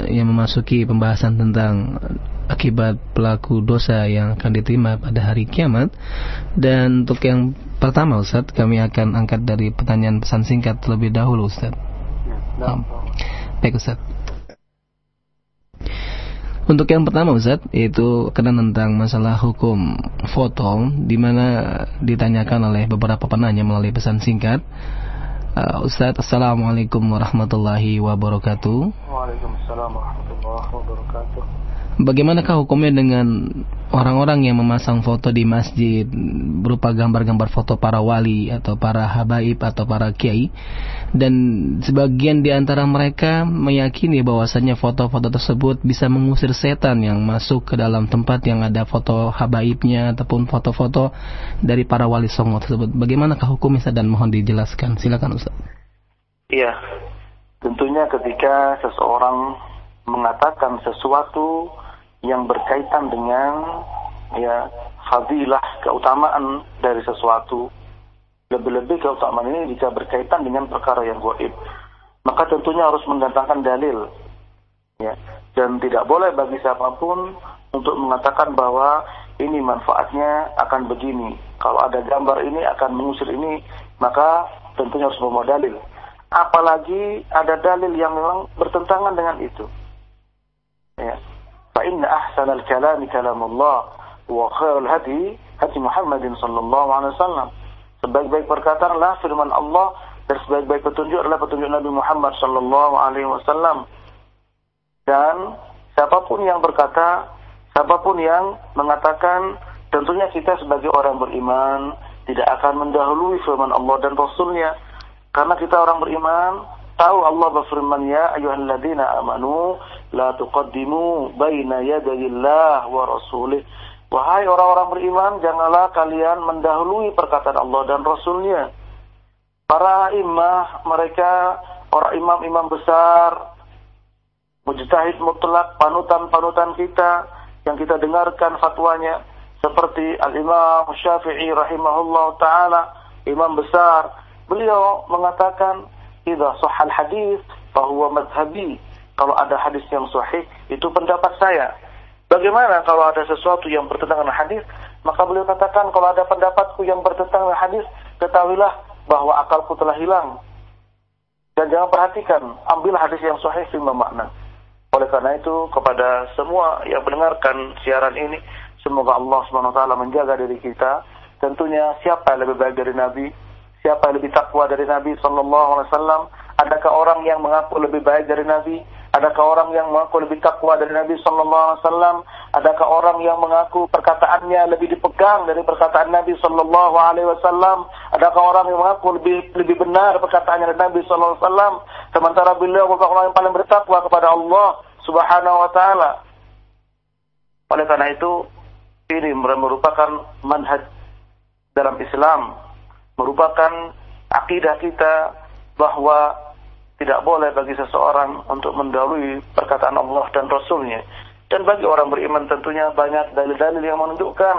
yang memasuki pembahasan tentang akibat pelaku dosa yang akan diterima pada hari kiamat. Dan untuk yang pertama Ustaz kami akan angkat dari pertanyaan pesan singkat terlebih dahulu Ustaz. Ya, Baik Ustaz untuk yang pertama Ustaz itu kena tentang masalah hukum foto di mana ditanyakan oleh beberapa penanya melalui pesan singkat. Uh, Ustaz Assalamualaikum warahmatullahi wabarakatuh. Waalaikumsalam warahmatullahi wabarakatuh. Bagaimanakah hukumnya dengan orang-orang yang memasang foto di masjid berupa gambar-gambar foto para wali atau para habaib atau para kiai dan sebagian di antara mereka meyakini bahwasanya foto-foto tersebut bisa mengusir setan yang masuk ke dalam tempat yang ada foto habaibnya ataupun foto-foto dari para wali songo tersebut. Bagaimanakah hukumnya dan mohon dijelaskan. Silakan Ustaz. Iya. Tentunya ketika seseorang mengatakan sesuatu yang berkaitan dengan ya fadilah keutamaan dari sesuatu lebih-lebih keutamaan ini jika berkaitan dengan perkara yang goib maka tentunya harus mendatangkan dalil Ya. Dan tidak boleh bagi siapa pun untuk mengatakan bahwa ini manfaatnya akan begini. Kalau ada gambar ini akan mengusir ini, maka tentunya harus membawa dalil. Apalagi ada dalil yang memang bertentangan dengan itu. Ya. Fa inna ahsanal kalami kalamullah wa khairul hadi hadi Muhammadin sallallahu alaihi wasallam. Sebaik-baik perkataan adalah firman Allah dan sebaik-baik petunjuk adalah petunjuk Nabi Muhammad sallallahu alaihi wasallam. Dan siapa pun yang berkata, siapa pun yang mengatakan tentunya kita sebagai orang beriman tidak akan mendahului firman Allah dan Rasulnya karena kita orang beriman tahu Allah berfirman ya ayyuhalladzina amanu la tuqaddimu baina yadayillah wa rasulih. Wahai orang-orang beriman janganlah kalian mendahului perkataan Allah dan Rasulnya. Para imam mereka orang imam-imam besar mujtahid mutlak panutan-panutan kita yang kita dengarkan fatwanya seperti Al-Imam Syafi'i rahimahullah taala imam besar beliau mengatakan idza sahal hadis fahuwa madhhabi kalau ada hadis yang sahih itu pendapat saya bagaimana kalau ada sesuatu yang bertentangan dengan hadis maka beliau katakan kalau ada pendapatku yang bertentangan dengan hadis ketahuilah bahwa akalku telah hilang dan jangan perhatikan ambil hadis yang sahih lima makna oleh karena itu kepada semua yang mendengarkan siaran ini, semoga Allah SWT menjaga diri kita. Tentunya siapa yang lebih baik dari Nabi? Siapa yang lebih takwa dari Nabi Sallallahu Alaihi Wasallam? Adakah orang yang mengaku lebih baik dari Nabi? Adakah orang yang mengaku lebih takwa dari Nabi Sallallahu Alaihi Wasallam? Adakah orang yang mengaku perkataannya lebih dipegang dari perkataan Nabi Sallallahu Alaihi Wasallam? Adakah orang yang mengaku lebih lebih benar perkataannya dari Nabi Sallallahu Alaihi Wasallam? Sementara beliau merupakan orang yang paling bertakwa kepada Allah Subhanahu Wa Taala. Oleh karena itu, ini merupakan manhaj dalam Islam, merupakan akidah kita bahwa tidak boleh bagi seseorang untuk mendahului perkataan Allah dan Rasulnya. Dan bagi orang beriman tentunya banyak dalil-dalil yang menunjukkan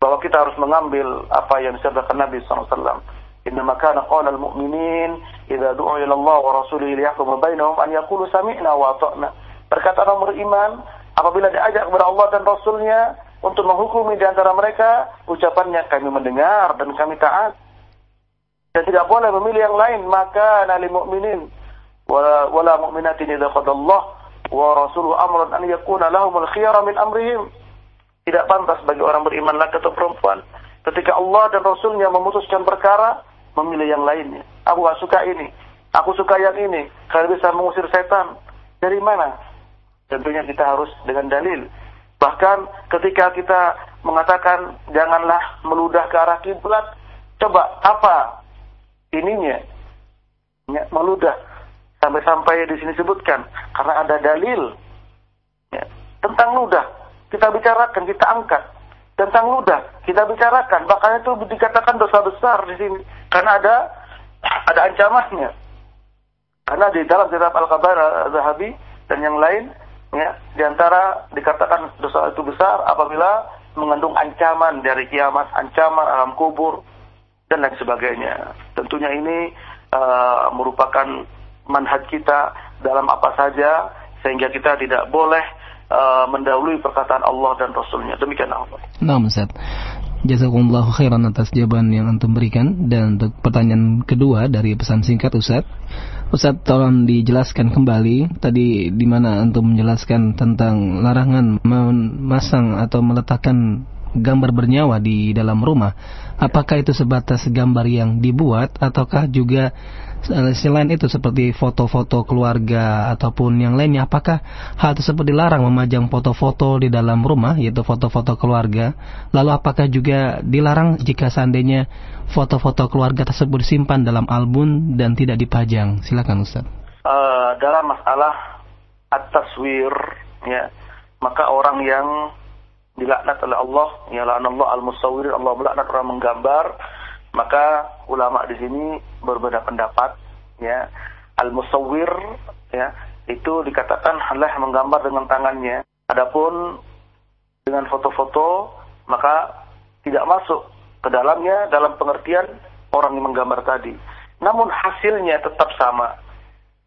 bahwa kita harus mengambil apa yang disabdakan Nabi SAW. Innama kana qala al-mu'minin idza du'u ila Allah wa rasulihi liyahkuma bainahum an yaqulu sami'na wa ata'na. Perkataan orang beriman apabila diajak kepada Allah dan Rasulnya untuk menghukumi di antara mereka, ucapannya kami mendengar dan kami taat dan tidak boleh memilih yang lain. Maka nali mu'minin wala wala mu'minatin idza qadallah wa rasuluhu amran an yakuna lahumul khiyara min amrihim. Tidak pantas bagi orang beriman laki atau perempuan ketika Allah dan Rasulnya memutuskan perkara memilih yang lainnya. Aku gak suka ini. Aku suka yang ini. Kalian bisa mengusir setan. Dari mana? Tentunya kita harus dengan dalil. Bahkan ketika kita mengatakan janganlah meludah ke arah kiblat coba apa ininya ya, meludah. Sampai-sampai di sini sebutkan karena ada dalil ya, tentang ludah. Kita bicarakan kita angkat. Tentang ludah kita bicarakan. Bahkan itu dikatakan dosa besar di sini. Karena ada ada ancamannya. Karena di dalam kitab Al-Kabair Zahabi dan yang lain ya di antara dikatakan dosa itu besar apabila mengandung ancaman dari kiamat ancaman alam kubur dan lain sebagainya. Tentunya ini uh, merupakan manhaj kita dalam apa saja sehingga kita tidak boleh uh, mendahului perkataan Allah dan Rasulnya. Demikian Allah. Nah, Ustaz. Jazakumullah khairan atas jawaban yang antum berikan dan untuk pertanyaan kedua dari pesan singkat Ustaz. Ustaz tolong dijelaskan kembali tadi di mana antum menjelaskan tentang larangan memasang atau meletakkan gambar bernyawa di dalam rumah. Apakah itu sebatas gambar yang dibuat ataukah juga eh, selain itu seperti foto-foto keluarga ataupun yang lainnya apakah hal tersebut dilarang memajang foto-foto di dalam rumah yaitu foto-foto keluarga? Lalu apakah juga dilarang jika seandainya foto-foto keluarga tersebut disimpan dalam album dan tidak dipajang? Silakan Ustaz. Uh, dalam masalah at-taswir ya. Maka orang yang dilaknat oleh Allah, ya Allah al-musawwirin, Allah melaknat orang menggambar, maka ulama di sini berbeda pendapat, ya. Al-musawwir ya, itu dikatakan adalah menggambar dengan tangannya. Adapun dengan foto-foto maka tidak masuk ke dalamnya dalam pengertian orang yang menggambar tadi. Namun hasilnya tetap sama.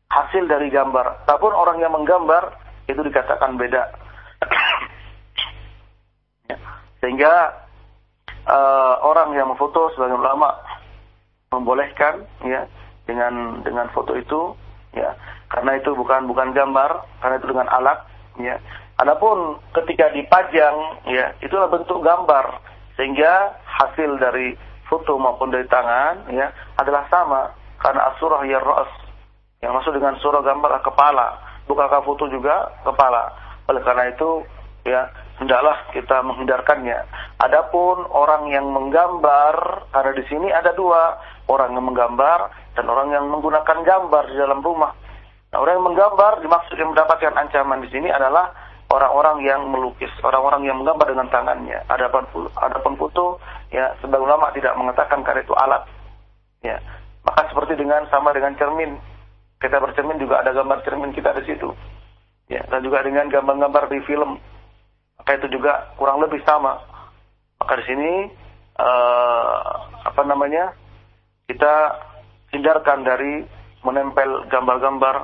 hasil dari gambar. Tapi orang yang menggambar itu dikatakan beda. Sehingga uh, orang yang memfoto sebagai ulama membolehkan ya dengan dengan foto itu ya. Karena itu bukan bukan gambar karena itu dengan alat ya. Adapun ketika dipajang ya itulah bentuk gambar. Sehingga hasil dari foto maupun dari tangan ya adalah sama. Karena asurah ya ras yang masuk dengan surah gambar kepala. Bukankah foto juga? Kepala. Oleh karena itu ya hendaklah kita menghindarkannya. Adapun orang yang menggambar, karena di sini ada dua, orang yang menggambar dan orang yang menggunakan gambar di dalam rumah. Nah, orang yang menggambar dimaksud yang mendapatkan ancaman di sini adalah orang-orang yang melukis, orang-orang yang menggambar dengan tangannya. Adapun adapun foto, ya sebagai ulama tidak mengatakan karena itu alat. Ya, maka seperti dengan sama dengan cermin. Kita bercermin juga ada gambar cermin kita di situ. Ya, dan juga dengan gambar-gambar di film maka itu juga kurang lebih sama. Maka di sini uh, apa namanya kita hindarkan dari menempel gambar-gambar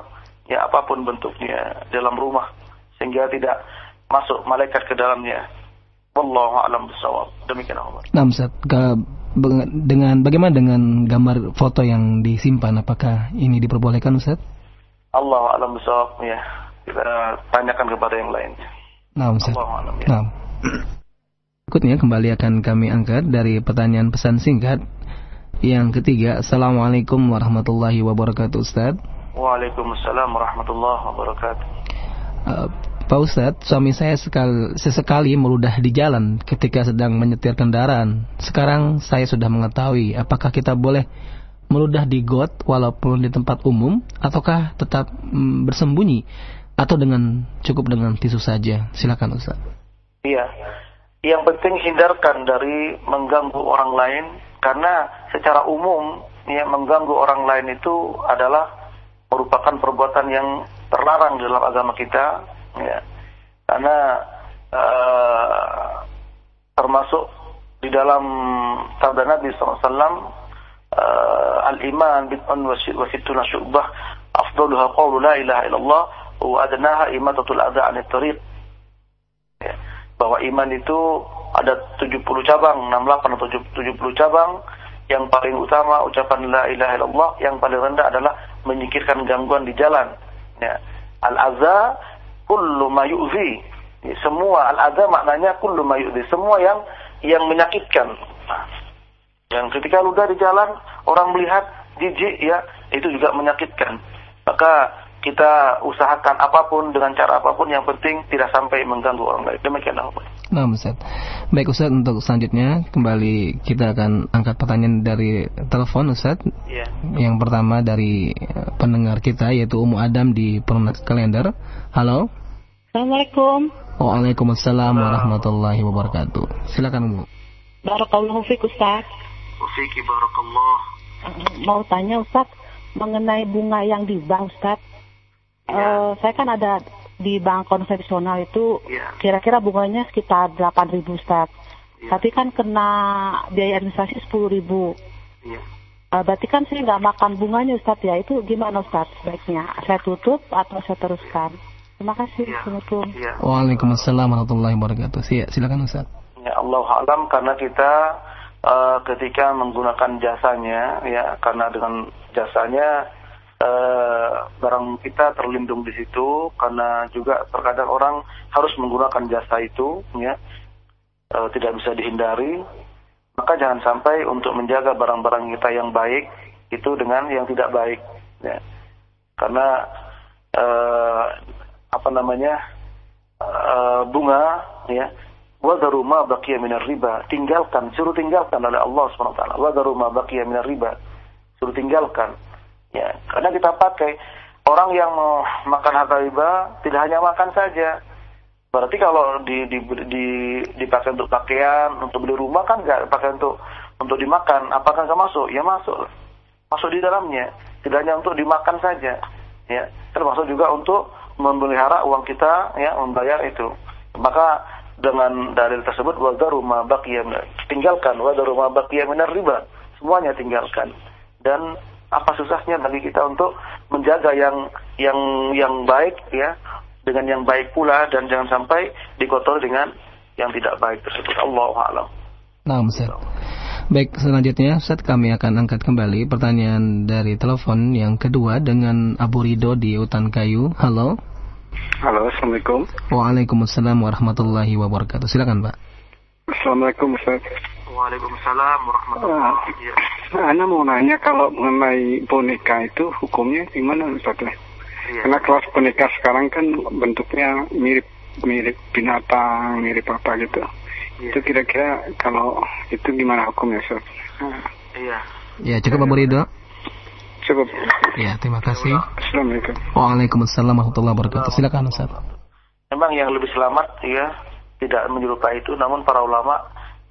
ya apa pun bentuknya dalam rumah sehingga tidak masuk malaikat ke dalamnya. Wallahu a'lam bishawab. Demikian Allah. Nah, Ustaz, dengan bagaimana dengan gambar foto yang disimpan apakah ini diperbolehkan Ustaz? Allah a'lam bishawab ya. Kita tanyakan kepada yang lainnya. Nah, Ustaz. Nah. Berikutnya kembali akan kami angkat dari pertanyaan pesan singkat. Yang ketiga, Assalamualaikum warahmatullahi wabarakatuh Ustaz. Waalaikumsalam warahmatullahi wabarakatuh. Uh, Pak Ustadz, suami saya sekali, sesekali meludah di jalan ketika sedang menyetir kendaraan. Sekarang saya sudah mengetahui apakah kita boleh meludah di got walaupun di tempat umum ataukah tetap mm, bersembunyi atau dengan cukup dengan tisu saja? Silakan Ustaz. Iya. Yang penting hindarkan dari mengganggu orang lain karena secara umum ya mengganggu orang lain itu adalah merupakan perbuatan yang terlarang dalam agama kita ya. Karena uh, termasuk di dalam sabda Nabi SAW uh, al-iman bid'un wa syu'bah afdaluha qawlu la ilaha illallah wa adnaha imatatul adha 'anil tariq. Ya. Bahwa iman itu ada 70 cabang, 68 atau 70 cabang. Yang paling utama ucapan la ilaha illallah, yang paling rendah adalah menyingkirkan gangguan di jalan. Ya. Al-adha kullu ma yu'zi. Ya, semua al-adha maknanya kullu ma yu'zi, semua yang yang menyakitkan. Nah, yang ketika ludah di jalan, orang melihat jijik ya, itu juga menyakitkan. Maka kita usahakan apa pun dengan cara apa pun yang penting tidak sampai mengganggu orang lain. Demikian Allah. Nah, Ustaz. Baik Ustaz untuk selanjutnya kembali kita akan angkat pertanyaan dari telepon Ustaz. Iya. Yang pertama dari eh, pendengar kita yaitu Umu Adam di Pernak Kalender. Halo. Assalamualaikum. Waalaikumsalam warahmatullahi wabarakatuh. Silakan Umu. Barakallahu fiik Ustaz. Fiki barakallah. Mau tanya Ustaz mengenai bunga yang di bank Ustaz. Eh, saya kan ada di bank konvensional itu Iya. kira-kira bunganya sekitar 8.000 Ustaz. Iya. Tapi kan kena biaya administrasi 10.000. Iya. Eh, berarti kan saya nggak makan bunganya Ustaz ya. Itu gimana Ustaz sebaiknya? Saya tutup atau saya teruskan? Terima kasih. Assalamualaikum. Iya. Waalaikumsalam warahmatullahi wabarakatuh. Si- Silakan Ustaz. Ya Allah alam karena kita eh, ketika menggunakan jasanya ya karena dengan jasanya eh, barang kita terlindung di situ karena juga terkadang orang harus menggunakan jasa itu ya. Eh, tidak bisa dihindari. Maka jangan sampai untuk menjaga barang-barang kita yang baik itu dengan yang tidak baik ya. Karena eh, apa namanya eh, bunga ya. Wadaru ma baqiya minar riba. Tinggalkan suruh tinggalkan oleh Allah Subhanahu wa taala. Wadaru ma baqiya minar riba. Suruh tinggalkan ya karena kita pakai orang yang mau makan harta riba tidak hanya makan saja. Berarti kalau di, di, di, dipakai untuk pakaian untuk beli rumah kan nggak pakai untuk untuk dimakan. Apakah nggak masuk? Ya masuk. Masuk di dalamnya. Tidak hanya untuk dimakan saja. Ya. Termasuk juga untuk memelihara uang kita ya membayar itu. Maka dengan dalil tersebut wadaru ma baqiya tinggalkan. Wadaru ma baqiya minar riba. Semuanya tinggalkan. Dan apa susahnya bagi kita untuk menjaga yang yang yang baik ya dengan yang baik pula dan jangan sampai dikotori dengan yang tidak baik tersebut. Allah alam. Nah, Ustaz. Baik, selanjutnya Ustaz kami akan angkat kembali pertanyaan dari telepon yang kedua dengan Abu Rido di Hutan Kayu. Halo. Halo, Assalamualaikum. Waalaikumsalam warahmatullahi wabarakatuh. Silakan, Pak. Assalamualaikum, Ustaz. Waalaikumsalam warahmatullahi wabarakatuh. Ana mau nanya kalau mengenai boneka itu hukumnya gimana Ustaz? Iya. Karena kelas boneka sekarang kan bentuknya mirip mirip binatang, mirip apa gitu. Iya. Itu kira-kira kalau itu gimana hukumnya Ustaz? Nah, Iya. Ya, cukup Abu Rido. cukup. Ya, terima kasih. Assalamualaikum. Waalaikumsalam warahmatullahi wabarakatuh. Silakan, Ustaz. Memang yang lebih selamat ya tidak menyerupai itu, namun para ulama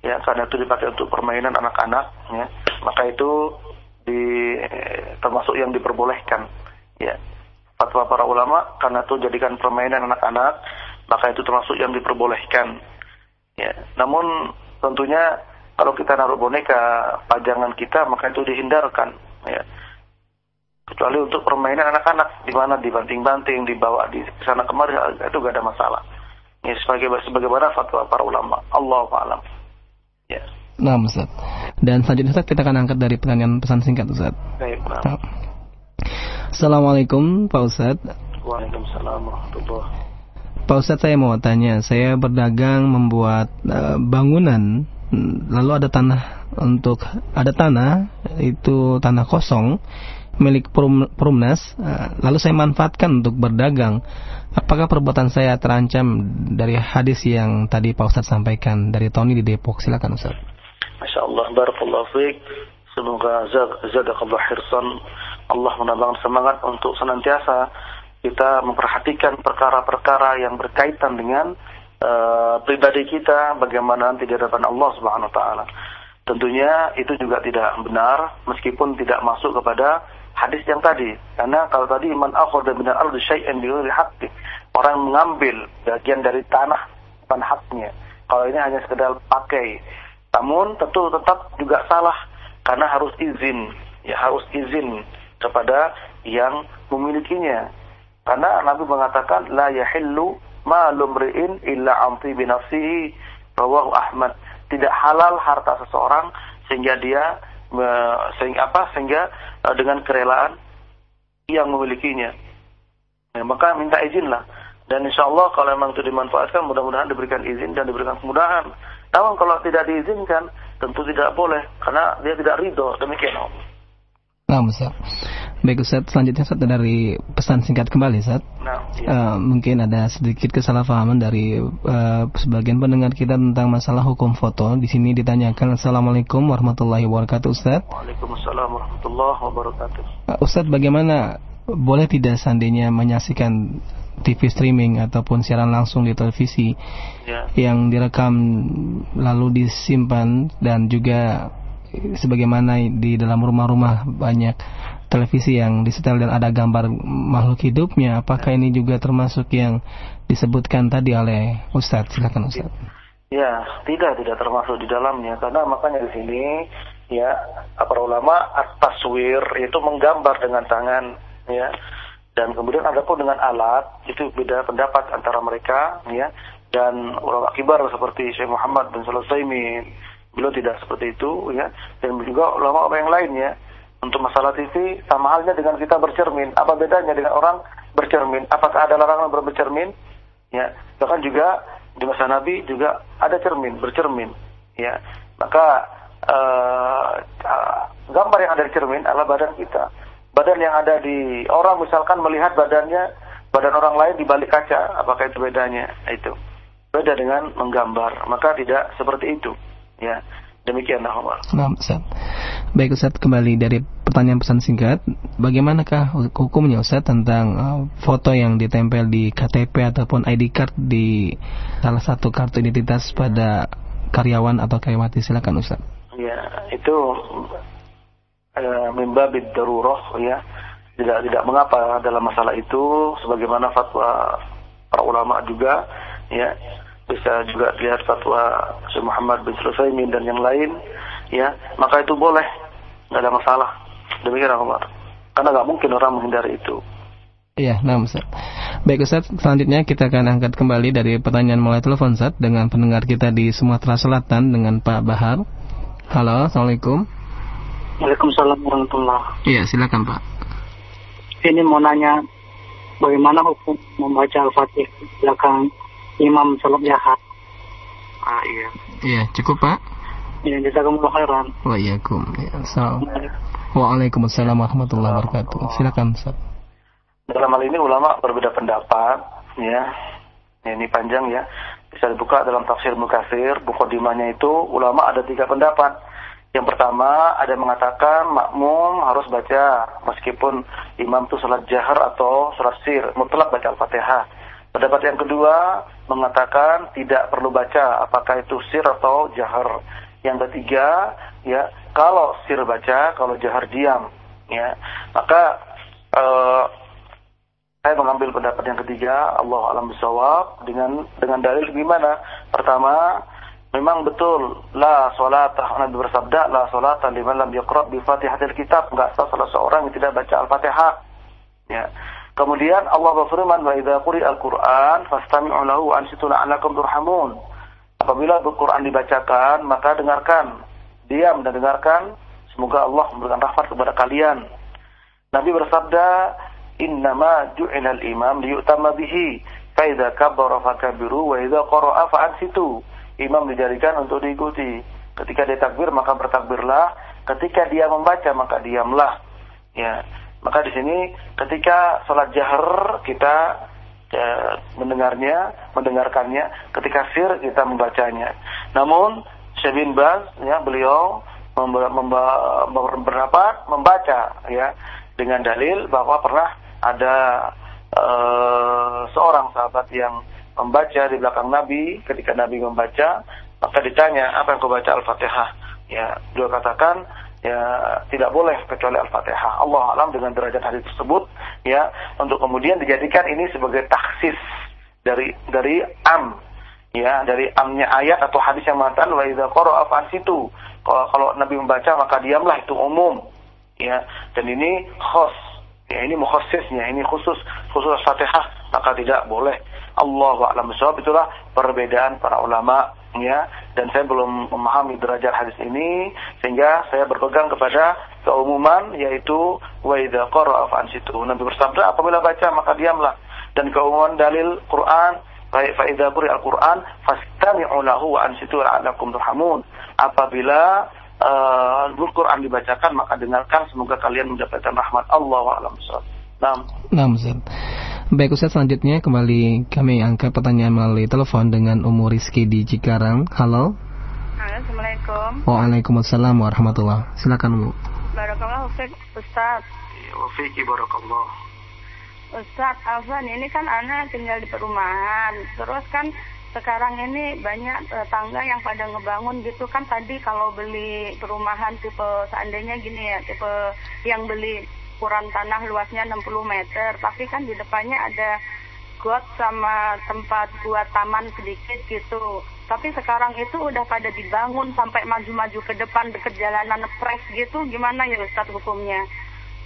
ya karena itu dipakai untuk permainan anak-anak ya, maka itu di termasuk yang diperbolehkan ya. Fatwa para ulama karena itu jadikan permainan anak-anak, maka itu termasuk yang diperbolehkan. Ya, namun tentunya kalau kita naruh boneka pajangan kita maka itu dihindarkan ya. Kecuali untuk permainan anak-anak di mana dibanting-banting, dibawa di sana kemari itu gak ada masalah. Ya sebagai sebagaimana fatwa para ulama. Allah alam. Ya. Nah, Ustaz. Dan selanjutnya Ustaz kita akan angkat dari pertanyaan pesan singkat Ustaz. Baik. Nah. Assalamualaikum Pak Ustaz. Waalaikumsalam warahmatullahi Pak Ustadz saya mau tanya, saya berdagang membuat eh, bangunan, lalu ada tanah untuk ada tanah itu tanah kosong milik Perum- Perumnas, eh, lalu saya manfaatkan untuk berdagang. Apakah perbuatan saya terancam dari hadis yang tadi Pak Ustadz sampaikan dari Tony di Depok? Silakan Ustadz. Masya Allah, Barakallahu Fik. Semoga zad- zadakallah hirsan. Allah menambahkan semangat untuk senantiasa kita memperhatikan perkara-perkara yang berkaitan dengan eh, pribadi kita, bagaimana nanti di hadapan Allah Subhanahu Wa Taala. Tentunya itu juga tidak benar, meskipun tidak masuk kepada hadis yang tadi. Karena kalau tadi man akhadha min al-ardi syai'an bi haqqi, orang mengambil bagian dari tanah bukan haknya. Kalau ini hanya sekedar pakai. Namun tentu tetap juga salah karena harus izin, ya harus izin kepada yang memilikinya. Karena Nabi mengatakan la yahillu malum ri'in illa amti binafsihi rawahu Ahmad. Tidak halal harta seseorang sehingga dia sehingga apa? Sehingga eh, dengan kerelaan yang memilikinya. Ya, maka minta izinlah. Dan insya Allah kalau memang itu dimanfaatkan, mudah-mudahan diberikan izin dan diberikan kemudahan. Namun kalau tidak diizinkan, tentu tidak boleh karena dia tidak ridho. Demikian. Om. Nah. Baik Ustaz, selanjutnya Ustaz dari pesan singkat kembali Ustaz. Nah, ya. Eh, mungkin ada sedikit kesalahpahaman dari eh, sebagian pendengar kita tentang masalah hukum foto. Di sini ditanyakan Assalamualaikum warahmatullahi wabarakatuh Ustaz. Waalaikumsalam warahmatullahi wabarakatuh. Eh, Ustaz bagaimana boleh tidak seandainya menyaksikan TV streaming ataupun siaran langsung di televisi Ya. yang direkam lalu disimpan dan juga sebagaimana di dalam rumah-rumah banyak televisi yang disetel dan ada gambar makhluk hidupnya apakah ini juga termasuk yang disebutkan tadi oleh Ustadz? Silakan Ustadz. Ya, tidak tidak termasuk di dalamnya. Karena makanya di sini ya para ulama at-taswir itu menggambar dengan tangan ya. Dan kemudian ada pun dengan alat itu beda pendapat antara mereka ya. Dan ulama kibar seperti Syekh Muhammad bin Utsaimin beliau tidak seperti itu ya. Dan juga ulama yang lainnya untuk masalah TV sama halnya dengan kita bercermin. Apa bedanya dengan orang bercermin? Apakah ada larangan bercermin? Ya bahkan juga di masa Nabi juga ada cermin bercermin. Ya maka eh, gambar yang ada di cermin adalah badan kita. Badan yang ada di orang misalkan melihat badannya badan orang lain di balik kaca apakah itu bedanya? Itu beda dengan menggambar. Maka tidak seperti itu. Ya demikianlah Umar Nah, Ustaz. Baik Ustaz, kembali dari pertanyaan pesan singkat, bagaimanakah hukumnya Ustaz tentang uh, foto yang ditempel di KTP ataupun ID card di salah satu kartu identitas pada karyawan atau karyawati? Silakan Ustaz. ya itu eh, mimbabid daruroh ya tidak tidak mengapa dalam masalah itu sebagaimana fatwa para ulama juga ya bisa juga lihat fatwa Syekh Muhammad bin Sulaiman dan yang lain ya maka itu boleh nggak ada masalah Demikian Allah. Karena nggak mungkin orang menghindari itu. Iya, nah Ustaz. Baik Ustaz, selanjutnya kita akan angkat kembali dari pertanyaan mulai telepon Ustaz dengan pendengar kita di Sumatera Selatan dengan Pak Bahar. Halo, Assalamualaikum. Waalaikumsalam warahmatullahi Iya, silakan Pak. Ini mau nanya bagaimana hukum membaca Al-Fatih belakang imam salat jahat. Ah iya. Iya, cukup Pak. Ya, jazakumullah khairan. Waalaikum. Ya, Assalamualaikum. Waalaikumsalam warahmatullahi wabarakatuh. Silakan Ustaz. Dalam hal ini ulama berbeda pendapat, ya. Ya, Ini panjang ya. Bisa dibuka dalam tafsir Mukasir, buku dimanya itu ulama ada tiga pendapat. Yang pertama ada yang mengatakan makmum harus baca meskipun imam itu sholat jahar atau sholat sir, mutlak baca Al-Fatihah. Pendapat yang kedua mengatakan tidak perlu baca apakah itu sir atau jahar. Yang ketiga ya kalau sir baca, kalau jahar diam ya. Maka eh, saya mengambil pendapat yang ketiga, Allah alam bisawab dengan dengan dalil gimana? Pertama, memang betul la salatah Nabi bersabda la salata liman lam yaqra bi Fatihatil kitab, enggak sah salah seorang yang tidak baca Al-Fatihah. Ya. Kemudian Allah berfirman wa idza quri'al Qur'an fastami'u lahu wa ansitu la'allakum turhamun. Apabila Al-Qur'an dibacakan, maka dengarkan, diam dan dengarkan, semoga Allah memberikan rahmat kepada kalian. Nabi bersabda, innama ju'ilal imam liyutamma bihi. Fa idza kabbara fakabiru wa idza qara'a fa'ansitu imam dijadikan untuk diikuti. Ketika dia takbir maka bertakbirlah. Ketika dia membaca maka diamlah. Ya maka di sini ketika salat jahar kita ya, mendengarnya mendengarkannya ketika sir kita membacanya. Namun Syekh bin Baz ya beliau memba- berpendapat membaca ya dengan dalil bahwa pernah ada eh, seorang sahabat yang membaca di belakang Nabi. Ketika Nabi membaca maka ditanya apa yang kau baca Al-Fatihah? Ya beliau katakan ya tidak boleh kecuali Al-Fatihah. Allah alam dengan derajat hadis tersebut ya untuk kemudian dijadikan ini sebagai taksis dari dari am ya dari amnya ayat atau hadis yang mengatakan wa idza qara'a situ kalau, kalau Nabi membaca maka diamlah itu umum ya. Dan ini khos ya ini mukhassisnya ini khusus khusus Fatihah maka tidak boleh. Allah a'lam. Bishawab itulah perbedaan para ulama ya dan saya belum memahami derajat hadis ini sehingga saya berpegang kepada keumuman yaitu wa idza qara'a situ. Nabi bersabda apabila baca maka diamlah. Dan keumuman dalil Quran baik fa idza quri'al Quran fastami'u lahu wa ansitu la'allakum turhamun. Apabila uh, Al-Quran dibacakan maka dengarkan semoga kalian mendapatkan rahmat. Allah wa alam Nah, Nah. Baik Ustaz, selanjutnya kembali kami angkat pertanyaan melalui telepon dengan Umu Rizky di Cikarang. Halo. Halo, Assalamualaikum. Waalaikumsalam warahmatullah. Silakan Umu. Barakallah Ustaz. Ustaz, wa fiki barakallah. Ustaz Afan ini kan anak tinggal di perumahan. Terus kan sekarang ini banyak tetangga yang pada ngebangun gitu kan tadi kalau beli perumahan tipe seandainya gini ya tipe yang beli ukuran tanah luasnya 60 meter tapi kan di depannya ada got sama tempat buat taman sedikit gitu tapi sekarang itu udah pada dibangun sampai maju-maju ke depan deket jalanan pres gitu gimana ya Ustaz hukumnya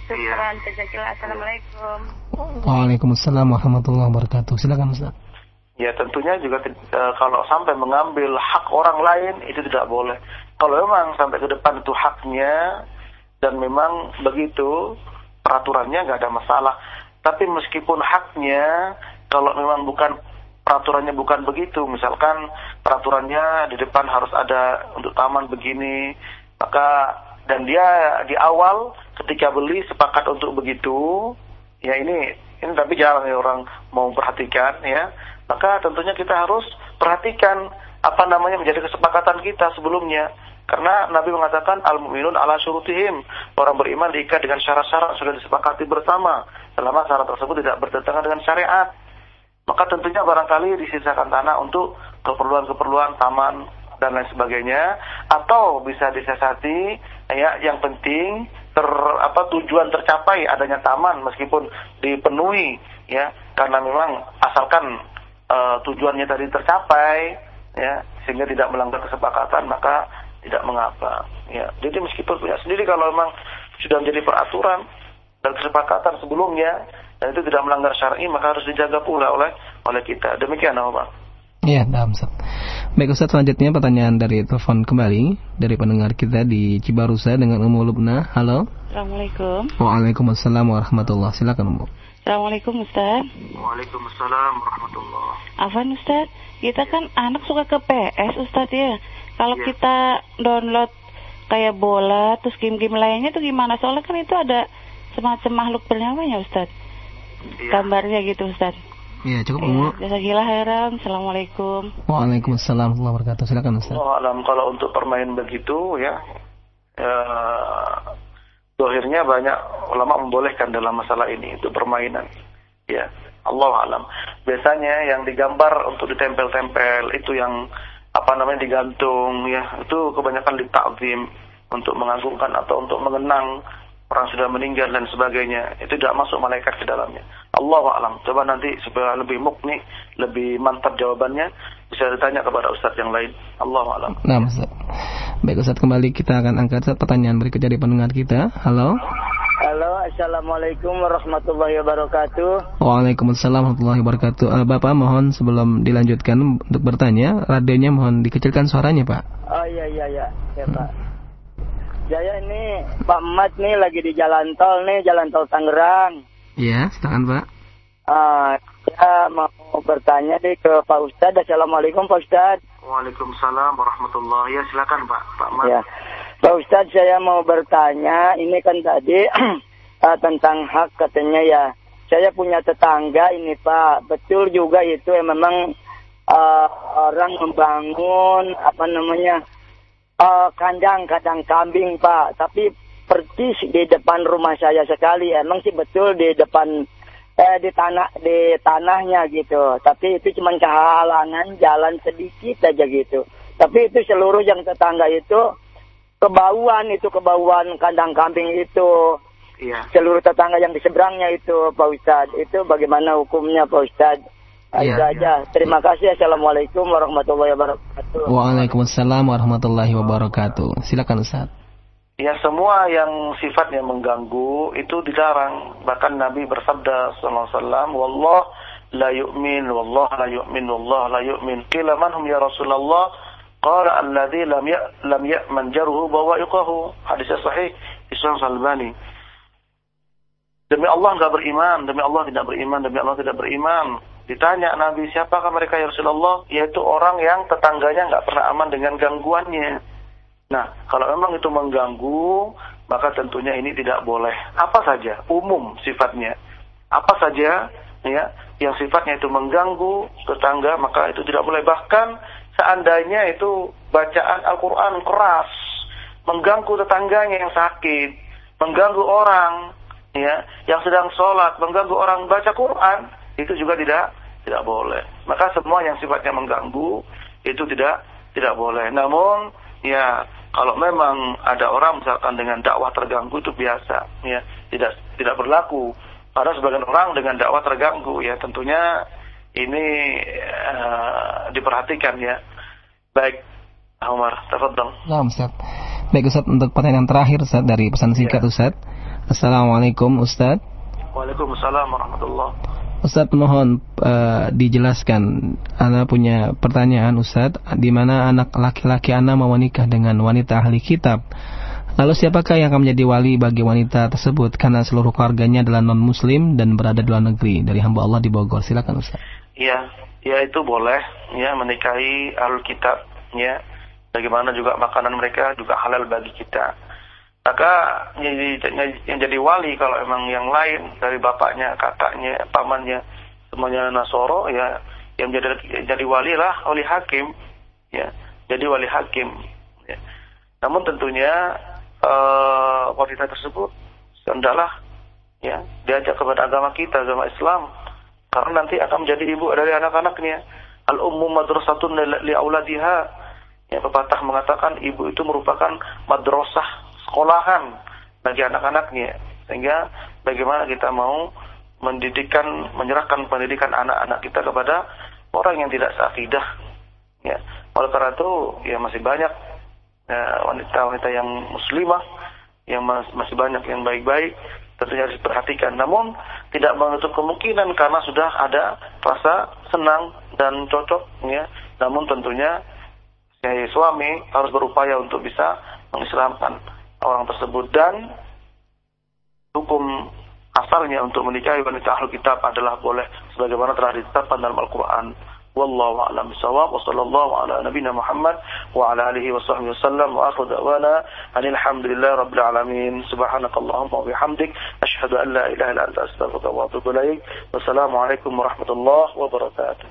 Syukran, iya. Assalamualaikum. Waalaikumsalam warahmatullahi wabarakatuh. Silakan Ustaz. Ya tentunya juga e, kalau sampai mengambil hak orang lain itu tidak boleh. Kalau memang sampai ke depan itu haknya dan memang begitu peraturannya nggak ada masalah. Tapi meskipun haknya kalau memang bukan peraturannya bukan begitu, misalkan peraturannya di depan harus ada untuk taman begini, maka dan dia di awal ketika beli sepakat untuk begitu, ya ini ini tapi jarang ya orang mau perhatikan ya maka tentunya kita harus perhatikan apa namanya menjadi kesepakatan kita sebelumnya. Karena Nabi mengatakan al-mu'minun ala syurutihim. Orang beriman diikat dengan syarat-syarat sudah disepakati bersama. Selama syarat tersebut tidak bertentangan dengan syariat. Maka tentunya barangkali disisakan tanah untuk keperluan-keperluan taman dan lain sebagainya. Atau bisa disesati ya yang penting ter, apa tujuan tercapai adanya taman meskipun dipenuhi ya karena memang asalkan uh, tujuannya tadi tercapai ya sehingga tidak melanggar kesepakatan maka tidak mengapa ya jadi meskipun punya sendiri kalau memang sudah menjadi peraturan dan kesepakatan sebelumnya dan itu tidak melanggar syar'i maka harus dijaga pula oleh oleh kita. Demikian Pak. Iya, paham Ustaz. Baik Ustaz, selanjutnya pertanyaan dari telepon kembali dari pendengar kita di Cibarusa dengan Ummu Lubna. Halo. Assalamualaikum. Waalaikumsalam warahmatullahi Silakan Ummu. Assalamualaikum Ustaz. Waalaikumsalam warahmatullahi. Afan Ustaz, kita kan anak suka ke PS Ustaz ya. Kalau Iya. kita download kayak bola terus game-game lainnya tuh gimana? Soalnya kan itu ada semacam makhluk bernyawa ya Ustaz. Iya. Gambarnya gitu Ustaz. Iya, cukup Ummu. Jasa gila heran. Assalamualaikum. Waalaikumsalam warahmatullahi wabarakatuh. Silakan Ustaz. Allah alam kalau untuk permain begitu ya, ya dohirnya banyak ulama membolehkan dalam masalah ini itu permainan. Ya, Allah alam. Biasanya yang digambar untuk ditempel-tempel itu yang apa namanya digantung ya itu kebanyakan ditakzim untuk mengagungkan atau untuk mengenang orang sudah meninggal dan sebagainya itu tidak masuk malaikat ke dalamnya Allah alam coba nanti supaya lebih mukni lebih mantap jawabannya bisa ditanya kepada ustadz yang lain Allah alam Nah, Ustaz. Baik Ustaz, kembali kita akan angkat Ustaz, pertanyaan berikut dari pendengar kita. Halo. Halo, Assalamualaikum warahmatullahi wabarakatuh. Waalaikumsalam warahmatullahi wabarakatuh. Eh, Bapak mohon sebelum dilanjutkan untuk bertanya, radionya mohon dikecilkan suaranya, Pak. Oh iya iya iya, ya Pak. Saya ini Pak Mat nih lagi di jalan tol nih, jalan tol Tangerang. Iya, silakan, Pak. Saya mau bertanya nih ke Pak Ustadz. Assalamualaikum Pak Ustadz. Waalaikumsalam warahmatullahi ya silakan Pak Pak Mat Ya, Pak Ustadz saya mau bertanya. Ini kan tadi ah, tentang hak katanya ya. Saya punya tetangga ini Pak. Betul juga itu ya memang ah, orang membangun apa namanya ah, kandang-kandang kambing Pak. Tapi persis di depan rumah saya sekali. Emang sih betul di depan eh di tanah di tanahnya gitu. Tapi itu cuma kehalangan jalan sedikit aja gitu. Tapi itu seluruh yang tetangga itu kebauan itu kebauan kandang kambing itu. Iya. Seluruh tetangga yang di seberangnya itu Pak Ustadz. Itu bagaimana hukumnya Pak Ustadz? Iya. Itu aja. Terima kasih. Assalamualaikum warahmatullahi wabarakatuh. Waalaikumsalam warahmatullahi wabarakatuh. Silakan Ustaz. Ya semua yang sifatnya mengganggu itu dilarang. Bahkan Nabi bersabda sallallahu alaihi wasallam, "Wallah la yu'min, wallah la yu'min, wallah la yu'min." Qila man hum ya Rasulullah? Qala alladhi lam ya lam ya'man jaruhu bawa'iqahu. Hadisnya sahih Islam Salbani. Demi Allah enggak beriman, demi Allah tidak beriman, demi Allah tidak beriman. Ditanya Nabi, siapakah mereka ya Rasulullah? Yaitu orang yang tetangganya enggak pernah aman dengan gangguannya. Nah, kalau memang itu mengganggu, maka tentunya ini tidak boleh. Apa saja, umum sifatnya. Apa saja ya yang sifatnya itu mengganggu tetangga, maka itu tidak boleh. Bahkan seandainya itu bacaan Al-Qur'an keras, mengganggu tetangganya yang sakit, mengganggu orang ya yang sedang sholat, mengganggu orang baca Quran, itu juga tidak tidak boleh. Maka semua yang sifatnya mengganggu itu tidak tidak boleh. Namun ya kalau memang ada orang misalkan dengan dakwah terganggu itu biasa ya tidak tidak berlaku karena sebagian orang dengan dakwah terganggu ya tentunya ini eh, diperhatikan ya baik Umar tafadhol Nah, Ustaz. Baik Ustaz, untuk pertanyaan terakhir Ustaz dari pesan singkat Ustaz. Assalamualaikum Ustaz. Waalaikumsalam warahmatullah Ustaz mohon eh, dijelaskan. Ana punya pertanyaan Ustaz di mana anak laki-laki Ana mau menikah dengan wanita ahli kitab? Lalu siapakah yang akan menjadi wali bagi wanita tersebut? Karena seluruh keluarganya adalah non muslim dan berada di luar negeri. Dari hamba Allah di Bogor. Silakan Ustaz. Ya ya itu boleh ya menikahi alul kitab ya bagaimana juga makanan mereka juga halal bagi kita maka yang jadi, wali kalau emang yang lain dari bapaknya, kakaknya, pamannya semuanya Nasoro ya yang jadi jadi wali lah wali hakim ya jadi wali hakim ya. namun tentunya eh, wanita tersebut hendaklah ya diajak kepada agama kita agama Islam karena nanti akan menjadi ibu dari anak-anaknya al ummu madrasatun li auladiha ya pepatah mengatakan ibu itu merupakan madrasah sekolahan bagi anak-anaknya sehingga bagaimana kita mau mendidikan menyerahkan pendidikan anak-anak kita kepada orang yang tidak seakidah ya oleh karena itu ya masih banyak ya, wanita-wanita yang muslimah yang mas- masih banyak yang baik-baik tentunya harus diperhatikan. Namun tidak menutup kemungkinan karena sudah ada rasa senang dan cocok ya. Namun tentunya si suami harus berupaya untuk bisa mengislamkan orang tersebut dan hukum asalnya untuk menikahi wanita ahlu kitab adalah boleh sebagaimana telah ditetapkan dalam Al-Quran. Wallahu a'lam bishawab wa sallallahu ala nabiyyina Muhammad wa ala alihi wa sahbihi wasallam wa akhiru da'wana anil hamdulillahi rabbil alamin. Subhanakallahumma wa bihamdik. Asyhadu an la ilaha illa anta astaghfiruka wa atubu ilaik. Wassalamu alaikum warahmatullahi wabarakatuh